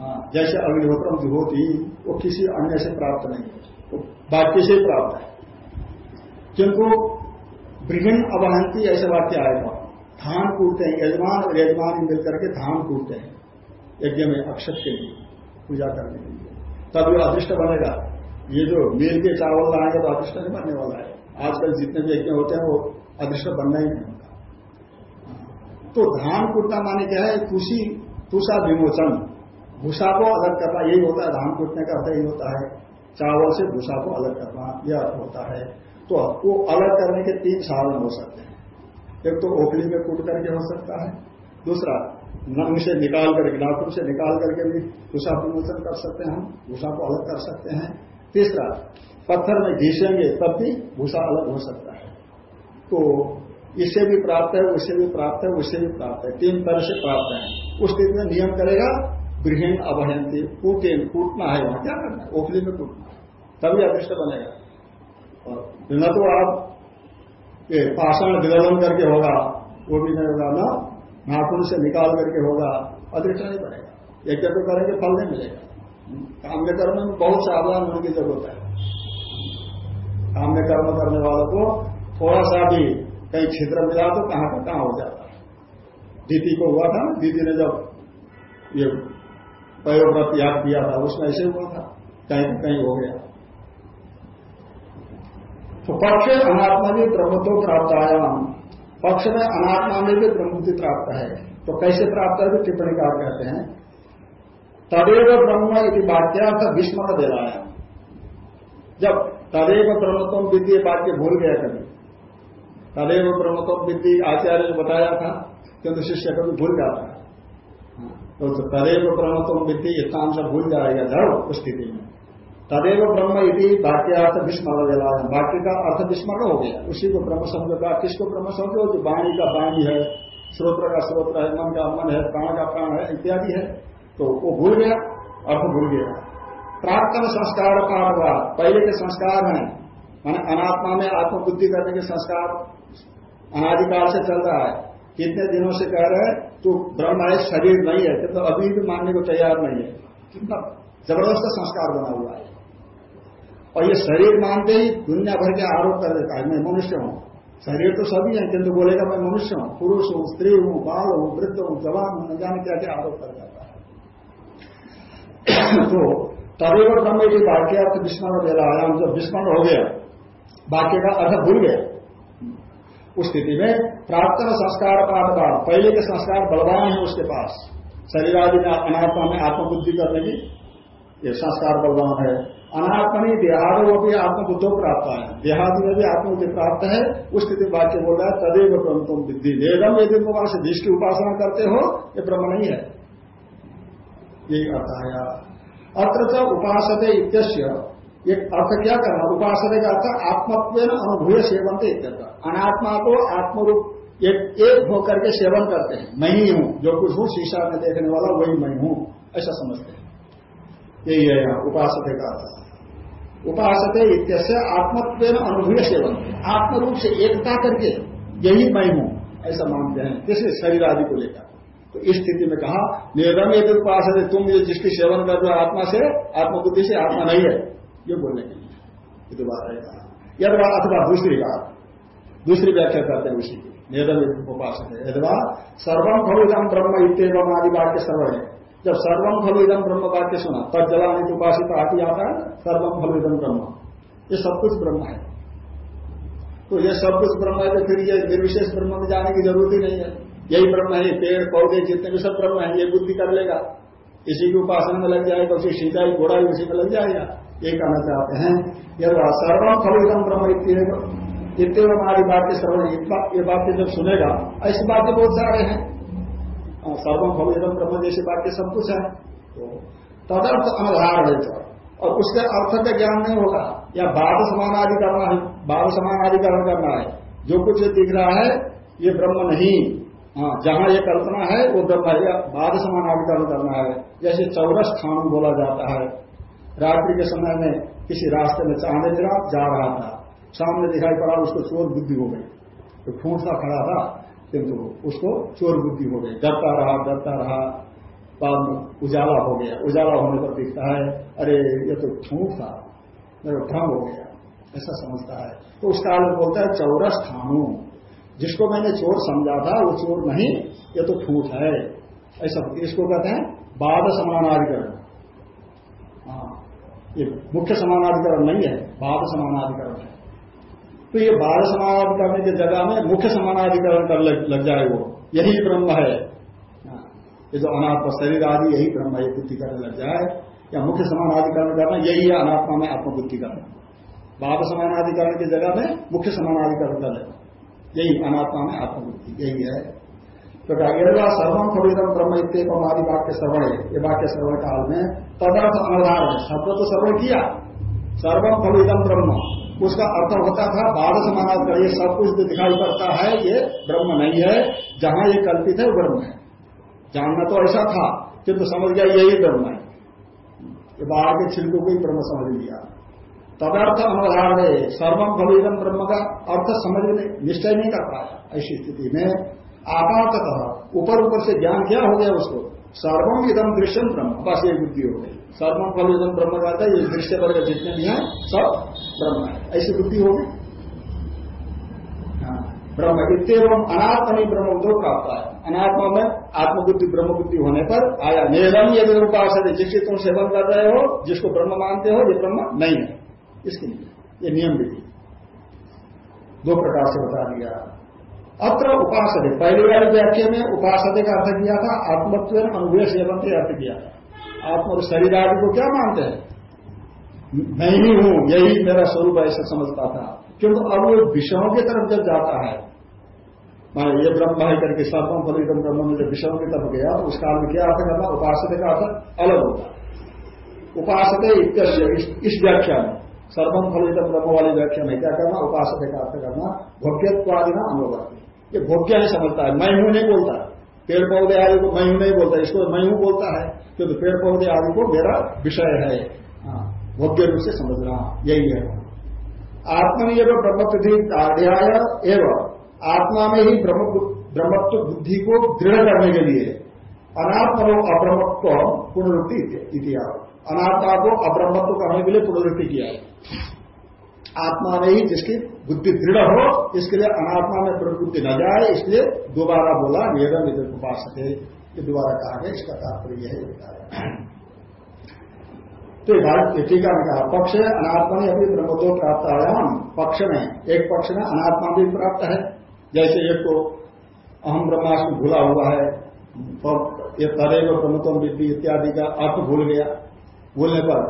S1: हाँ जैसे अग्निहोत्रम विभूति वो किसी अन्य से प्राप्त नहीं है। वो वाक्य से प्राप्त है। किंतु विभिन्न अवहंती ऐसे वाक्य आएगा धान कूटते हैं, यजमान और यजमान मिलकर के धान कूटते हैं, यज्ञ में अक्षत के लिए पूजा करने के लिए। तब जो अदृष्ट बनेगा। ये जो मेल के चावल लाएँगे तो अदृष्ट नहीं बनने वाला है। आजकल जितने भी यज्ञ होते हैं, वो अदृष्ट बनना ही नहीं होता। तो धान कूटना माने क्या है? कुशी तुषा विमोचन। भूषा को अलग करना, यही होता है, धान कूटने का अर्थ यही होता है। चावल से भूषा को अलग करना, यह अर्थ होता है। तो वो अलग करने के तीन साधन हो सकते हैं। एक तो ओखली में कूट करके हो सकता है। दूसरा नंग से निकाल करके नाखून से निकाल करके भी भूषा विमोचन कर सकते हैं हम भूषा को अलग कर सकते हैं। तीसरा, पत्थर में घीसेंगे तब भी भूषा अलग हो सकता है। तो इससे भी प्राप्त है, उससे भी प्राप्त है, उससे भी प्राप्त है। तीन तरह से प्राप्त है। उस स्थिति में नियम करेगा गृहिण अभयंती कूटे कूटना है वहाँ क्या करना है ओखली में कूटना तभी अदृष्ट बनेगा। और न तो आप ये पाषाण विदलन करके होगा वो भी नहीं होगा न नाखून से निकाल करके होगा, अदृष्ट नहीं बनेगा। यज्ञ तो करेंगे, फल नहीं मिलेगा। काम्य कर्म में बहुत सावधान होने की ज़रूरत है। काम में कर्म करने वालों को थोड़ा सा भी कहीं छिद्र मिला तो कहाँ का, कहाँ हो जाता है। दीदी को हुआ था दीदी ने जब ये पयोव्रत याद किया था उसमें ऐसे हुआ था, कहीं कहीं हो गया। तो पक्ष अनात्मा भी ब्रह्मत्व प्राप्त आया पक्ष में अनात्मा में भी ब्रह्मति प्राप्त है। तो कैसे प्राप्त है, भी टिप्पणी कार कहते हैं। तदेव ब्रह्म यदि वाक्यार्थ विस्मरण दे रहा है। जब तदेव ब्रह्मत्व विद्य वाक्य भूल गया कभी, तदेव ब्रह्मत्व विद्य आचार्य ने बताया था, किंतु शिष्य कभी भूल जाता है तो तदेव ब्रह्म तुम विद्धि इतना अंश भूल जाएगा उस स्थिति में। तदेव ब्रह्म यदि वाक्यार्थ विस्मरण वेला वाक्य का अर्थ विस्मरण हो गया। उसी को ब्रह्म समझ का, किसको ब्रह्म समझो जो वाणी का वाणी है श्रोत्र का श्रोत्र है, मन का मन है, प्राण का प्राण है, इत्यादि है। तो वो भूल गया, अर्थ भूल गया। प्राक्तन संस्कार का हुआ पहले के संस्कार हैं। माने अनात्मा में आत्मबुद्धि करने के संस्कार अनाधिकाल से चल रहा है। कितने दिनों से कह रहे हैं? तो ब्रह्म है शरीर नहीं है तो अभी भी मानने को तैयार नहीं है। कितना ज़बरदस्त संस्कार बना हुआ है। और ये शरीर मानते ही दुनिया भर के आरोप कर देता है, मैं मनुष्य हूँ। शरीर तो सभी है, किंतु बोलेगा, मैं मनुष्य हूँ। पुरुष हूँ, स्त्री हूँ, बाल हूँ, वृद्ध हूँ, जवान हूँ, न जाने क्या क्या आरोप कर जाता है। तो तदेव ब्रह्म की वाक्य विस्मरण दे रहा है जब विस्मरण हो गया, वाक्य का अर्थ भूल गया। उस स्थिति में प्राप्त संस्कार पाठ पहले के संस्कार बलवान है उसके पास। शरीर आदि अनात्मा में आत्मबुद्धि करने की ये संस्कार बलवान है। अनात्मनी देहादो वो भी आत्मबुद्धो प्राप्त है। देहादि में भी आत्मबुद्धि प्राप्त है, उस स्थिति वाक्य बोल रहा है, तदेव ब्रह्म तुम विद्धि। वेदम यदि तुम से जिसकी उपासना करते हो, ये ब्रह्म नहीं है। यही अर्थ आया अत्र इत्यस्य, एक अर्थ क्या करना, उपासना का अर्थ आत्मत्व अनुभूय सेवन थे अनात्मा को आत्मरूप एक एक होकर के सेवन करते हैं। मैं ही हूँ, जो कुछ हूँ, शीशा में देखने वाला, वही मैं हूँ, ऐसा समझते हैं। यही है यहाँ उपासते का अर्थ उपासते इत्यस्य आत्मत्व अनुभूय सेवन। आत्मरूप से एकता करके यही मैं हूँ, ऐसा मानते हैं। जैसे शरीर आदि को लेकर। तो इस स्थिति में कहा निर्दम यदि उपास तुम ये जिसकी सेवन कर रहे हो, आत्मा से, आत्मबुद्धि से, आत्मा नहीं है। ये बोलने के लिए। ये तो बात है। कहा यदवा अथवा दूसरी बात। दूसरी व्याख्या करते हैं उसी की। उपासक है यदवा सर्वम फलुदम ब्रह्म इतम आदि वाक्य सर्व है। जब सर्वम फलुदम ब्रह्म वाक्य सुना तब जलानित उपासित आदि आता है सर्वम फलुदम ब्रह्म। ये सब कुछ ब्रह्म है। तो ये सब कुछ ब्रह्म है तो फिर ये निर्विशेष ब्रह्म में जाने की ज़रूरत ही नहीं है। यही ब्रह्म है, पेड़, पौधे जितने भी सब ब्रह्म है, ये बुद्धि कर लेगा। इसी की उपासना में लग जाएगा, उसी सीताई घोड़ा उसी में लग जाएगा। ये कहना चाहते हैं यद सर्वम फलितम ब्रह्म इतने हमारी बात के सर्वम ये बातें जब सुनेगा ऐसी बातें बहुत सारे हैं। हाँ, सर्वम फलितम ब्रह्म जैसी बातें सब कुछ है। तो तदर्थ अनधार है तो। और उसके अर्थ का ज्ञान नहीं होगा। या बाद समान आदि करना है बाद समान आदि आदिकरण करना है। जो कुछ दिख रहा है ये ब्रह्म नहीं। हाँ जहाँ ये कल्पना है वो ब्रह्म है। बाद समान आदि आदिकरण करना है। जैसे चौरस खान बोला जाता है। रात्रि के समय में किसी रास्ते में चांदे मेरा जा रहा था। सामने दिखाई पड़ा, उसको चोर बुद्धि हो गई। तो खूंटता खड़ा था किंतु उसको चोर बुद्धि हो गई। डरता रहा डरता रहा बाद में उजाला हो गया। उजाला होने पर दिखता है, अरे, ये तो ठूक था मेरा भ्रम हो गया। ऐसा समझता है। तो उस काल में बोलता है चौरस थानू जिसको मैंने चोर समझा था, वो चोर नहीं, ये तो ठूठ है। ऐसा इसको कहते हैं बाद समानाधिकरण। हाँ ये मुख्य समानाधिकरण नहीं है बाद समानाधिकरण है। तो ये बाद समानाधिकरण की जगह में मुख्य समानाधिकरण कर लग, जाए वो। यही ब्रह्म है। हाँ, ये जो अनात्म शरीर आदि यही ब्रह्म है बुद्धि करने लग जाए। या मुख्य समानाधिकरण करना यही है अनात्मा में आत्मबुद्धि करना। बाद समानाधिकरण की जगह में मुख्य समानाधिकरण कर लेना। यही अनात्मा में आत्मबुद्धि यही है। तो कहा सर्वम खबीरम ब्रह्म इतम आदि वाक्य श्रवण ये वाक्य श्रवण काल में तदर्थ अनुधार शब्द तो श्रवण किया। सर्वम खबीरम ब्रह्म। उसका अर्थ होता था बाद समानाध कर ये सब कुछ दिखाई पड़ता है ये ब्रह्म नहीं है, जहाँ ये कल्पित है ब्रह्म है। जानना तो ऐसा था किंतु समझ गया यही ब्रह्म है। ये बाहर के छिलकों को ही ब्रह्म समझ लिया। तदर्थ अनुधार है सर्वम खबीरम ब्रह्म का अर्थ समझ में निश्चय नहीं कर पाया, ऐसी स्थिति में आपातः ऊपर ऊपर से ज्ञान क्या हो गया उसको? सर्वम इदम दृश्यम ब्रह्म। बस ये बुद्धि हो गई। सर्वम फल इदम ब्रह्म कहता है ये दृश्य वर्ग जितने भी हैं सब ब्रह्म है। ऐसी बुद्धि होगी हाँ, ब्रह्म इतम अनात्म ही ब्रह्म दो प्राप्त है अनात्मा में आत्मबुद्धि ब्रह्म बुद्धि होने पर आया। निरम यदि उपास है जिससे तुम सेवन कर रहे हो जिसको ब्रह्म मानते हो ये ब्रह्म नहीं है। इसके लिए। ये नियम विधि। दो प्रकार से बता दिया। अत्र उपासक पहली वाली व्याख्या में उपासक का अर्थ किया था, आत्मत्व सेवन के अर्थ किया। था आत्म और शरीर आदि को क्या मानते हैं? मैं ही हूँ, यही मेरा स्वरूप ऐसा समझता था। क्योंकि अब वो विषयों की तरफ़ जब जाता है मान ये ब्रह्म है करके सर्वम फलितम ब्रह्म में जब विषयों की तरफ़ गया, उस काल में क्या अर्थ करना? उपासक का अर्थ अलग होता है। उपासक इस व्याख्या में, सर्वम फलितम ब्रह्म वाली व्याख्या में क्या करना? उपासक का अर्थ करना भोग्यत्वादि ना अनुभव ये भोग्य नहीं समझता है। मैं हूँ नहीं बोलता। पेड़ पौधे आदि को मैं हूँ नहीं बोलता। इसको मैं हूँ बोलता है। क्योंकि पेड़ पौधे आदि को मेरा विषय है। हाँ, भोग्य रूप से समझना। यही है। आत्मा में एवं ब्रह्मत्व अध्याय एवं आत्मा में ही ब्रह्मत्व बुद्धि को दृढ़ करने के लिए अनात्मा अब्रह्मत्व पुनरुक्ति इतिहास। अनात्मा को अब्रह्मत्व करने के लिए पुनरुक्ति किया है। आत्मा में ही जिसकी बुद्धि दृढ़ हो, इसके लिए अनात्मा में प्रवृत्ति न जाए, इसलिए दोबारा बोला वेदम इधर उपासक है ये दोबारा कहा गया, इसका तात्पर्य है। बताया तो टीका में कहा, पक्ष अनात्मा ने अभी ब्रह्मदो प्राप्त आयाम, पक्ष में, एक पक्ष में अनात्मा भी प्राप्त है। जैसे एक को अहम ब्रह्मास्म भूला हुआ है ये तदेव ब्रह्मत्म विद्धि इत्यादि का अर्थ भूल गया। भूलने पर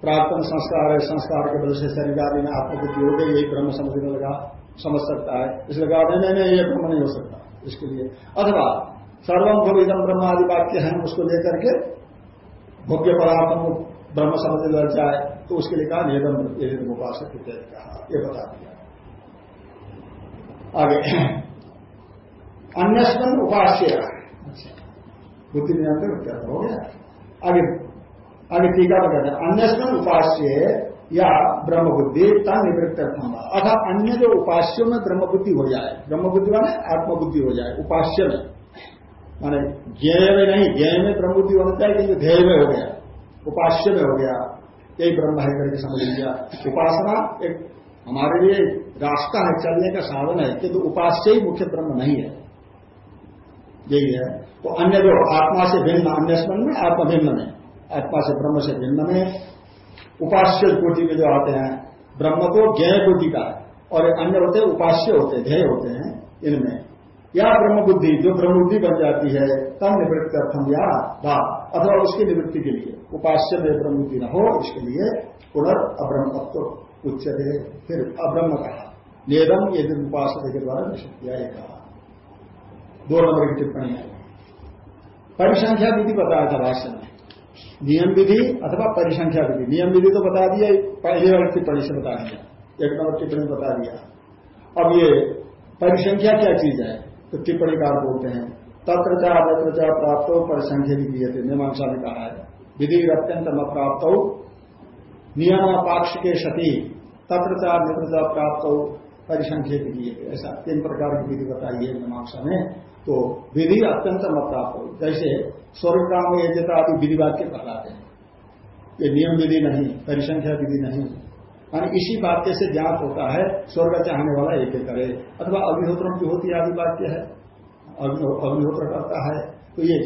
S1: प्राप्तन संस्कार है, संस्कार के वजह से शरीर आदि में आत्मबुद्धि हो गई, यही ब्रह्म समझने लगा, समझ सकता है। इसलिए कहा नहीं नहीं, ये ब्रह्म नहीं हो सकता इसके लिए। अथवा सर्वम इदम ब्रह्म आदि वाक्य है, उसको लेकर के भोग्य पदार्थ को ब्रह्म समझने लग जाए तो उसके लिए कहा नियम उपासक कहा। ये बता दिया। आगे। अन्य उपास्य अच्छा। बुद्धि नियंत्रण हो गया। आगे आगे टीका में हैं अन्य उपास्य या ब्रह्म बुद्धि तन निवृत्त अथा अन्य जो उपास्यों में ब्रह्म बुद्धि हो जाए ब्रह्म बुद्धि माने आत्मबुद्धि हो जाए उपास्य में माने ज्ञेय में नहीं ज्ञेय में ब्रह्म बुद्धि होना चाहिए किंतु ध्येय में हो गया उपास्य में हो गया यही ब्रह्म है करके समझ लिया उपासना एक हमारे लिए रास्ता है चलने का साधन है किंतु उपास्य ही मुख्य ब्रह्म नहीं है यही है तो अन्य जो आत्मा से भिन्न अन्य में आत्मा भिन्न में आत्मा से ब्रह्म से भिन्न में। उपास्य कोटि में जो आते हैं, ब्रह्म को ज्ञ कोटि का और अन्य होते उपास्य होते ध्येय होते हैं इनमें। या ब्रह्म बुद्धि जो ब्रह्म बुद्धि बन जाती है तब निवृत्ति अर्थम या वा, अथवा उसकी निवृत्ति के लिए। उपास्य में ब्रह्म बुद्धि न हो इसके लिए पुनर् अब्रह्मत्व उच्चते फिर अब्रह्म कहा नेदम दिन उपासना के द्वारा निश्चित किया कहा। दो नंबर की टिप्पणी है। परिसंख्या विधि बताया था भाषण में। नियम विधि अथवा परिसंख्या विधि नियम विधि तो बता दिया, पहले वाली टिप्पणी से बता दिया, एक नंबर टिप्पणी बता दिया। अब ये परिसंख्या क्या चीज़ है? तो टिप्पणी कार बोलते हैं तत्र चा तत्र चा प्राप्त हो परिसंख्या भी दिए थे मीमांसा ने कहा है। विधि अत्यंत न प्राप्त हो नियम पाक्ष के सती तत्र चा मित्र प्राप्त हो परिसंख्य थे ऐसा तीन प्रकार की विधि बताई है मीमांसा में तो विधि अत्यंत मत प्राप्त हो। जैसे स्वर्ग काम यजता आदि विधि वाक्य कहलाते हैं। ये नियम विधि नहीं, परिसंख्या विधि नहीं। मानी इसी वाक्य से ज्ञात होता है, स्वर्ग चाहने वाला एक करे। अथवा अग्निहोत्र की होती आदि वाक्य है। अग्निहोत्र करता है। तो ये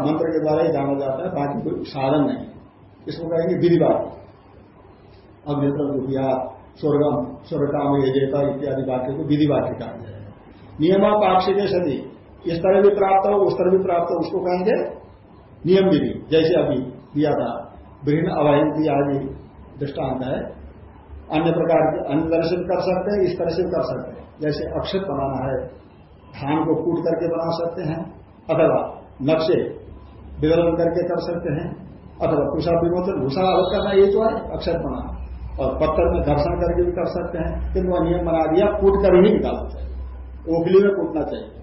S1: मंत्र के द्वारा ही जाना जाता है, बाकी कोई साधन नहीं। इसको कहेंगे विधि वाक्य। अग्निहोत्र किया स्वर्गम स्वर्ग काम यजेता इत्यादि वाक्य को विधि वाक्य कहा नियमा पाक्षिक सदी इस तरह भी प्राप्त हो, उस तरह भी प्राप्त हो, उसको कहेंगे नियम विधि। जैसे अभी दिया था, विभिन्न अवयंती आदि दृष्टांत है। अन्य प्रकार के अन्य तरह से कर सकते हैं, इस तरह से कर सकते हैं। जैसे अक्षत बनाना है, धान को कूट करके बना सकते हैं, अथवा नक्शे विवरण करके कर सकते हैं, अथवा कुशा विमोचन भूषा अलग करना, ये जो है अक्षर बनाना। और पत्थर में घर्षण करके भी कर सकते हैं किंतु नियम बना दिया, कूट कर ही निकालना चाहिए। ओखली में कूटना चाहिए।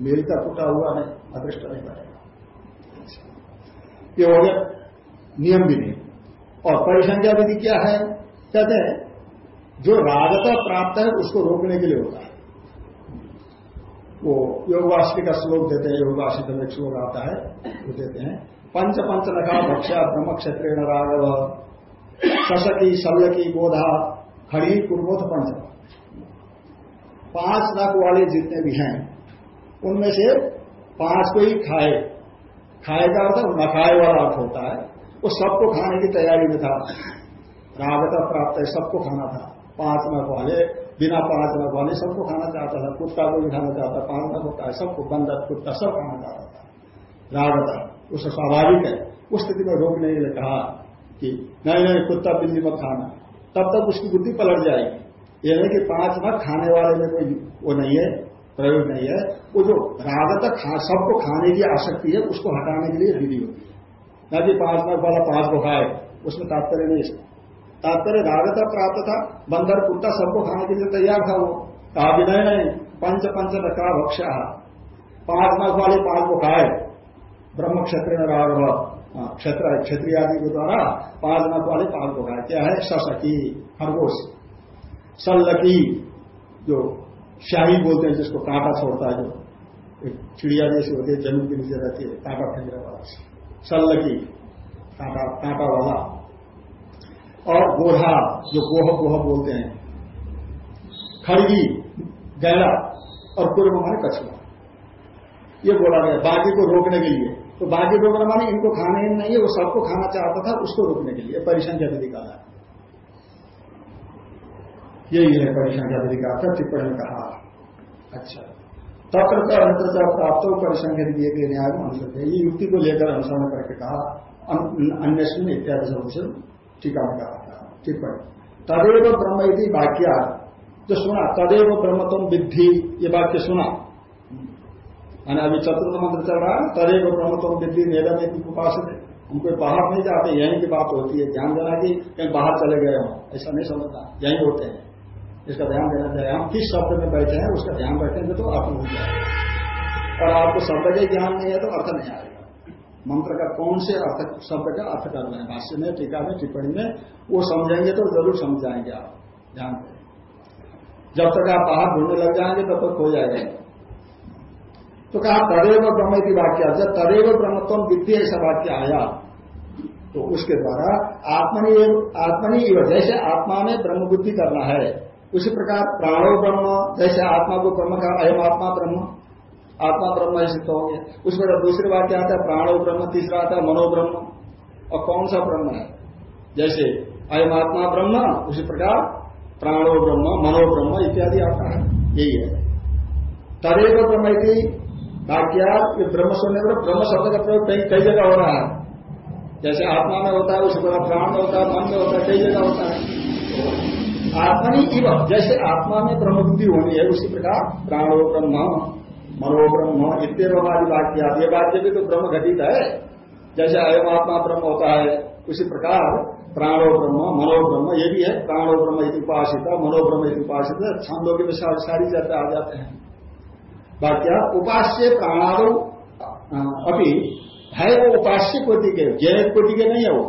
S1: मिलकर टूटा हुआ नहीं अदृष्ट नहीं बनेगा। ये हो गया नियम विधि। और परिसंख्या विधि क्या है? कहते हैं, जो रागता प्राप्त है, उसको रोकने के लिए होता है। वो योगवासी का श्लोक देते हैं योगवासी का एक श्लोक आता है, वो देते हैं पंच पंच नखा भक्षा ब्रह्म क्षेत्र राघव सशकी शल्य बोधा, खड़ी कुर्बोध पंच पाँच नख वाले जितने भी हैं उनमें से पाँच को ही खाए। खाए का अर्थ न खाए वाला अर्थ होता है। वो सबको खाने की तैयारी में था। रागता प्राप्त है, सबको खाना था। पाँच नख वाले बिना पाँच नख वाले सबको खाना चाहता था। कुत्ता को भी खाना चाहता पाँच नख होता है, सबको बंदर कुत्ता सब खाना चाहता था। रागता उससे स्वाभाविक है। उस स्थिति में रोकने के लिए कहा कि नहीं नहीं, कुत्ता बिल्ली मत खाना। तब तक उसकी बुद्धि पलट जाएगी। यह कि पाँच नख खाने वाले में कोई वो नहीं है। प्रयोग नहीं है। वो जो रागत खा सबको खाने की आसक्ति है उसको हटाने के लिए विधि होती है। न कि पाँच मार्ग वाला पाँच को खाए उसमें तात्पर्य नहीं इसका तात्पर्य रागता प्राप्त था बंदर कुत्ता सबको खाने के लिए तैयार था वो। कहा भी नहीं पंच पंच रखा भक्षा पाँच मार्ग वाले पाँच को खाए। ब्रह्म क्षेत्र राघव हाँ, क्षेत्र क्षेत्रीय आदि के द्वारा पाँच मार्ग वाले पाँच को खाए। क्या है? ससकी खरगोश। सल्लकी जो शाही बोलते हैं, जिसको कांटा छोड़ता है जो एक चिड़िया जैसी होती है ज़मीन के नीचे रहती है, कांटा फेंकने वाला, सल्लकी, कांटा कांटा वाला। और गोधा जो गोह गोह बोलते हैं, खड़गी गहरा और पूर्व माने कछुआ। ये बोला गया बाकी को रोकने के लिए। तो बाकी रोकना माने इनको खाने ही नहीं है, वो सबको खाना चाहता था, उसको रोकने के लिए। परिसंख्या विधि का यही है परिसंख्या विधि का टिप्पणी में कहा। अच्छा। तत्र का अंतर प्राप्त हो, परिसंख्या दिए गए न्याय में अनुसर ये युक्ति को लेकर अनुसरण करके कहा अन्य इत्यादि सबसे टीका में कहा था। टिप्पणी। तदेव ब्रह्म यदि वाक्य। जो सुना, तदेव ब्रह्म तुम विद्धि, ये वाक्य सुना। मैंने अभी चतुर्थ मंत्र चल रहा है तदेव ब्रह्म विद्धि नेदम उपास हम बाहर नहीं जाते, यहीं की बात होती है। ध्यान देना कि कहीं बाहर चले गए हो, ऐसा नहीं समझना। यहीं होते हैं। इसका ध्यान देना चाहिए हम किस शब्द में बैठे हैं, उसका ध्यान रखेंगे तो अर्थ हो। जाएगा और आपको शब्द का ज्ञान नहीं है तो अर्थ नहीं आएगा। मंत्र का कौन से अर्थ, शब्द का अर्थ करना है? भाष्य में, टीका में, टिप्पणी में, वो समझेंगे तो ज़रूर समझ जाएँगे आप, ध्यान दें। जब तक आप बाहर ढूँढने लग जाएँगे, तब तक हो जाएगा। तो कहा, तदेव ब्रह्म की वाक्य। जब तदेव ब्रह्मत्व वित्तीय ऐसा वाक्य आया तो उसके द्वारा आत्मनि आत्मनि जैसे आत्मा में ब्रह्म बुद्धि करना है उसी प्रकार प्राणो ब्रह्म, जैसे आत्मा को ब्रह्म का अयम आत्मा ब्रह्म आत्मा ब्रह्म ऐसे तो होंगे उसमें दूसरी बात क्या आता है, प्राणो ब्रह्म, तीसरा आता है मनोब्रह्म और कौन सा ब्रह्म है? जैसे अयम आत्मा ब्रह्म, उसी प्रकार प्राणो ब्रह्म मनोब्रह्म इत्यादि आता है। यही है। तदेव ब्रह्म वाक्या ब्रह्म सुनने पर ब्रह्म शब्द का प्रयोग कई कई जगह हो रहा है। जैसे आत्मा में होता है, उसी प्रकार प्राण में होता है, मन में होता है, कई जगह होता है। आत्मनि इव। जैसे आत्मा में ब्रह्म बुद्धि होनी है, उसी प्रकार प्राणो ब्रह्म, मनो ब्रह्म इतवादी वाक्य ये वाक्य भी तो ब्रह्म घटित है। जैसे अयम आत्मा ब्रह्म होता है, उसी प्रकार प्राणो ब्रह्म, मनो ब्रह्म, ये भी है। प्राणो ब्रह्म उपासित, मनो ब्रह्म उपासित। छंदों के विषय सारी चर्चा आ जाते हैं। वाक्य, उपास्य प्राणादो अभी है वो उपास्य कोटि के। जय कोटि के नहीं है वो।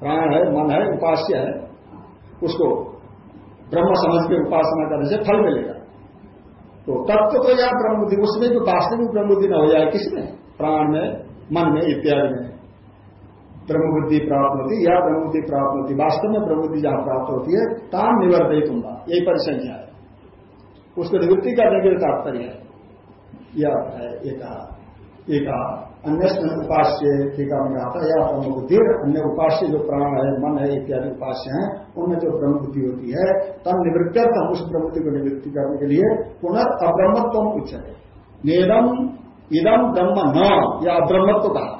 S1: प्राण है, मन है, उपास्य है। उसको ब्रह्म समझ के उपासना करने से फल मिलेगा। तो तत्व तो या ब्रह्म बुद्धि, उसमें भी वास्तविक ब्रह्म बुद्धि न हो जाए, किसमें? प्राण में, मन में, इत्यादि में। ब्रह्म बुद्धि प्राप्त होती, या ब्रह्म बुद्धि प्राप्त होती, वास्तव में ब्रह्म बुद्धि जहाँ प्राप्त होती है, ताम निवर्तित होगा यही परिसंख्या है। उसको निवृत्ति करने के लिए तात्पर्य है। यह है एक। अन्य उपास्य टीका में कहा था या ब्रह्म बुद्धि अन्य उपास्य जो प्राण है, मन है, इत्यादि उपास्य हैं, उनमें जो ब्रह्म बुद्धि होती है तब निवृत्त्यर्थम उस ब्रह्म बुद्धि को निवृत्ति करने के लिए पुनः अब्रह्मत्व उच्चते नेदम इदम ब्रह्म न, या अब्रह्मत्व कहा।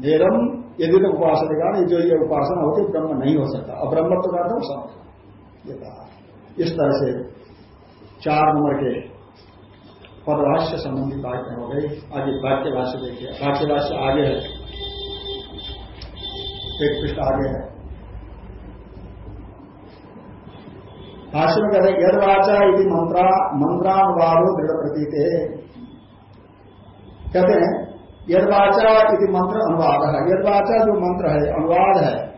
S1: नेदम यदि तो उपासना का जो ये उपासना होती है, ब्रह्म नहीं हो सकता। अब्रह्मत्व का तो समझ। ये कहा। इस तरह से चार नंबर के परभाष्य संबंधी वाक्य हो गई। आगे वाक्य भाष्य देखिए। वाक्य भाष्य आगे है। एक पृष्ठ आगे है। भाष्य में कहते यदवाचा यदि मंत्रा, मंत्रानुवादो दृढ़ प्रतीत है कहते हैं, यदवाचा यदि मंत्र अनुवाद। है यदवाचा जो मंत्र है, अनुवाद है,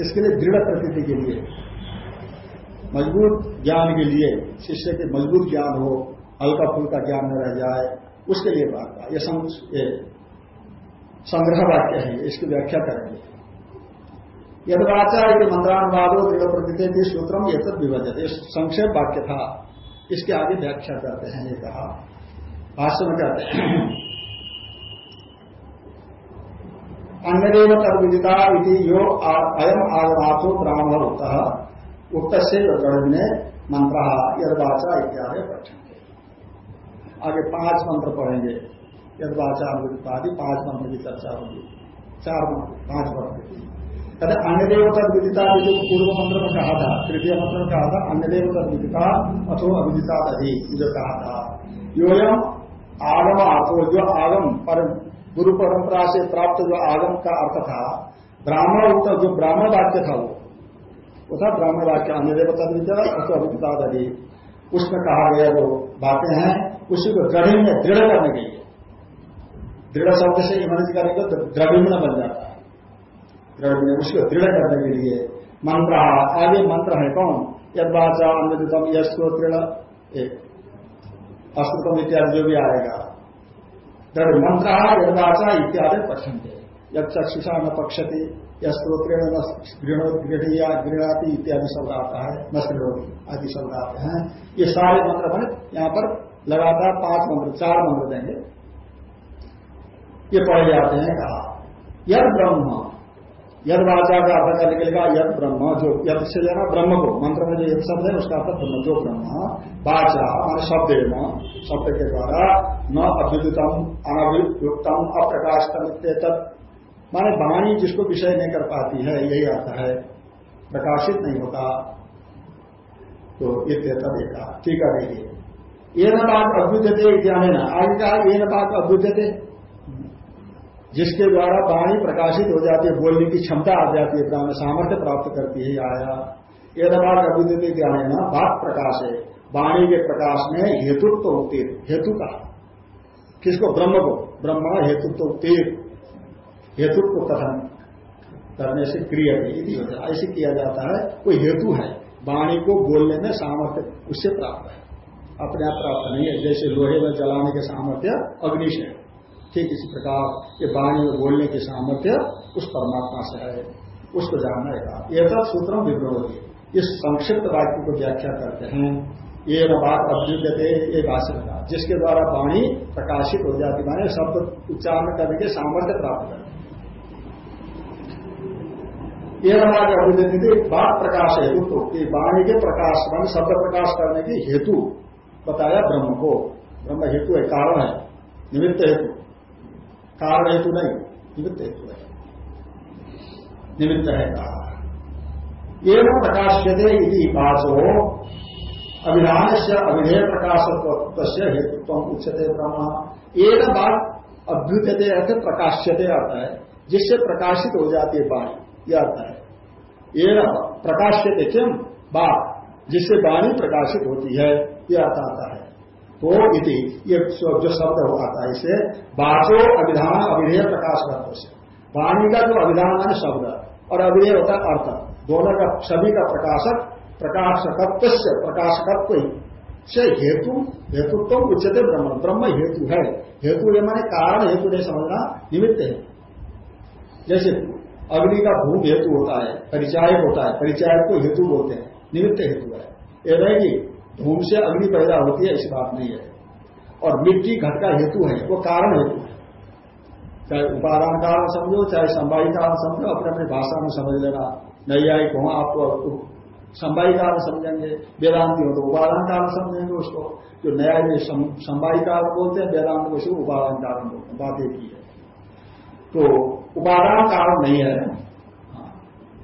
S1: इसके लिए दृढ़ प्रतीति के लिए, मज़बूत ज्ञान के लिए, शिष्य के मज़बूत ज्ञान हो। हल्का फुल्का ज्ञान न रह जाए, उसके लिए बात ये संग्रह वाक्य है, इसकी व्याख्या करेंगे। यदवाचार के मंत्रानुवादो दृढ़ प्रकृति सूत्रम ये तक विभजत संक्षेप वाक्य था, इसके आगे व्याख्या करते हैं, ये कहा। भाष्य में कहते हैं, अन्यदेव तद विदिता यो अयम आगमाथो ब्राह्मण होता उक्त से में मंत्र यदवाचा इत्यादि पठन। आगे पाँच मंत्र पढ़ेंगे यदवाचार आदि पाँच मंत्र की चर्चा होगी। चार मंत्र, पाँच मंत्र। कहते अन्य देवता विदिता जो पूर्व मंत्र में कहा था, तृतीय मंत्र में कहा था अन्य देवता विदिता अथो अविदिता जो कहा था। योयम आगम अथो जो आगम पर गुरु परंपरा से प्राप्त जो आगम का अर्थ था, ब्राह्मण उत्तर जो ब्राह्मण वाक्य था वो वो था ब्राह्मण वाक्य अन्य देवता विद्या अथो अविदिता अधि उसमें कहा गया वो बातें हैं उसी को द्रढ़ दृढ़ करने के लिए। दृढ़ शब्द से इमर्ज करेंगे तो द्रविण्य बन जाता है। द्रविण्य उसको दृढ़ करने के लिए मंत्र आगे मंत्र है कौन? यद बाचा अन्यतम यशो दृढ़ अस्तुतम इत्यादि जो भी आएगा। दृढ़ मंत्र यदवाचा इत्यादि पक्षंते यद चक्षुषा न पक्षति या स्त्रोत्रेण गृहया गृहती इत्यादि शब्द आता है न आदि शब्द आते हैं। ये सारे मंत्र बने यहाँ पर लगातार पाँच मंत्र, चार मंत्र देंगे। ये पढ़े जाते हैं, कहा, यद ब्रह्म, यद वाचा का अर्थ करने के लिए कहा, यद ब्रह्म, जो यद से लेना ब्रह्म को, मंत्र में जो यद शब्द है, उसका अर्थ ब्रह्म, जो ब्रह्म, वाचा, मान शब्द न, शब्द के द्वारा, न अभ्युतम अनभियुक्तम, अप्रकाशतम माने वाणी जिसको विषय नहीं कर पाती है, यही आता है, प्रकाशित नहीं होता तो ये तब एक ठीक है ये न बात अभ्युदते ज्ञान है ना आगे कहा ये न बात अभ्युदते जिसके द्वारा वाणी प्रकाशित हो जाती है, बोलने की क्षमता आ जाती है प्राण सामर्थ्य प्राप्त करती है, आया। ये न बात अभ्युदते ज्ञान है ना बात प्रकाश। है वाणी के प्रकाश में हेतुत्व तो हेतु का। किसको? ब्रह्म को। ब्रह्म हेतुत्व उत्तीर हेतुत्व कथन करने से क्रिया ऐसे किया जाता है, कोई हेतु है। वाणी को बोलने में सामर्थ्य उससे प्राप्त है। अपने आप प्राप्त नहीं है। जैसे लोहे में जलाने के सामर्थ्य अग्नि से ठीक इसी प्रकार ये वाणी में बोलने के सामर्थ्य उस परमात्मा से है। उसको जानना है। सब सूत्र विवरण इस संक्षिप्त वाक्य को व्याख्या करते हैं। ये न बात अभ्युदते ये भाषण जिसके द्वारा वाणी प्रकाशित हो जाती माने शब्द उच्चारण करने के सामर्थ्य प्राप्त करते ये बात अभ्युदती बात प्रकाश हेतु वाणी के प्रकाश, मान शब्द प्रकाश करने की हेतु बताया ब्रह्म को। ब्रह्म हेतु है, कारण है, निमित्त हेतु। कारण हेतु नहीं, निमित्त हेतु है। निमित्त है कहा एवं प्रकाश्यते बाचो अभिधान से अभिधेय प्रकाशत्व हेतुत्व उच्चते ब्रह्म। एक बात अभ्युतते अर्थ, प्रकाश्यते आता है, जिससे प्रकाशित हो जाती है वाणी यह आता है। ये प्रकाश्यते किम? बात, जिससे वाणी प्रकाशित होती है। ये अर्थ आता है। तो इति, ये जो शब्द हो आता है इसे बाचो अभिधान अभिधेय प्रकाश अर्थ से वाणी का जो अभिधान है शब्द, और अभिधेय होता है अर्थ। दोनों का, सभी का प्रकाशक, प्रकाशकत्व से प्रकाशकत्व से हेतु, हेतुत्व उच्चते ब्रह्म ब्रह्म हेतु है। हेतु ये माने कारण, हेतु नहीं समझना, निमित्त है। जैसे अग्नि का धूम हेतु होता है, परिचायक होता है, परिचायक को हेतु बोलते हैं, निमित्त हेतु है। ये नहीं धूम से अग्नि पैदा होती है ऐसी बात नहीं है। और मिट्टी घट का हेतु है वो कारण हेतु है। चाहे उपादान कारण समझो चाहे संवाही कारण समझो अपने अपनी भाषा में समझ लेना। नैयायिक हो आपको संवाही कारण समझेंगे वेदांति हो तो उपादान कारण समझेंगे उसको। जो नया में संवाही कारण बोलते हैं वेदांत को सिर्फ़ उपादान कारण बोलते हैं बात एक ही है। तो उपादान कारण नहीं है। हाँ,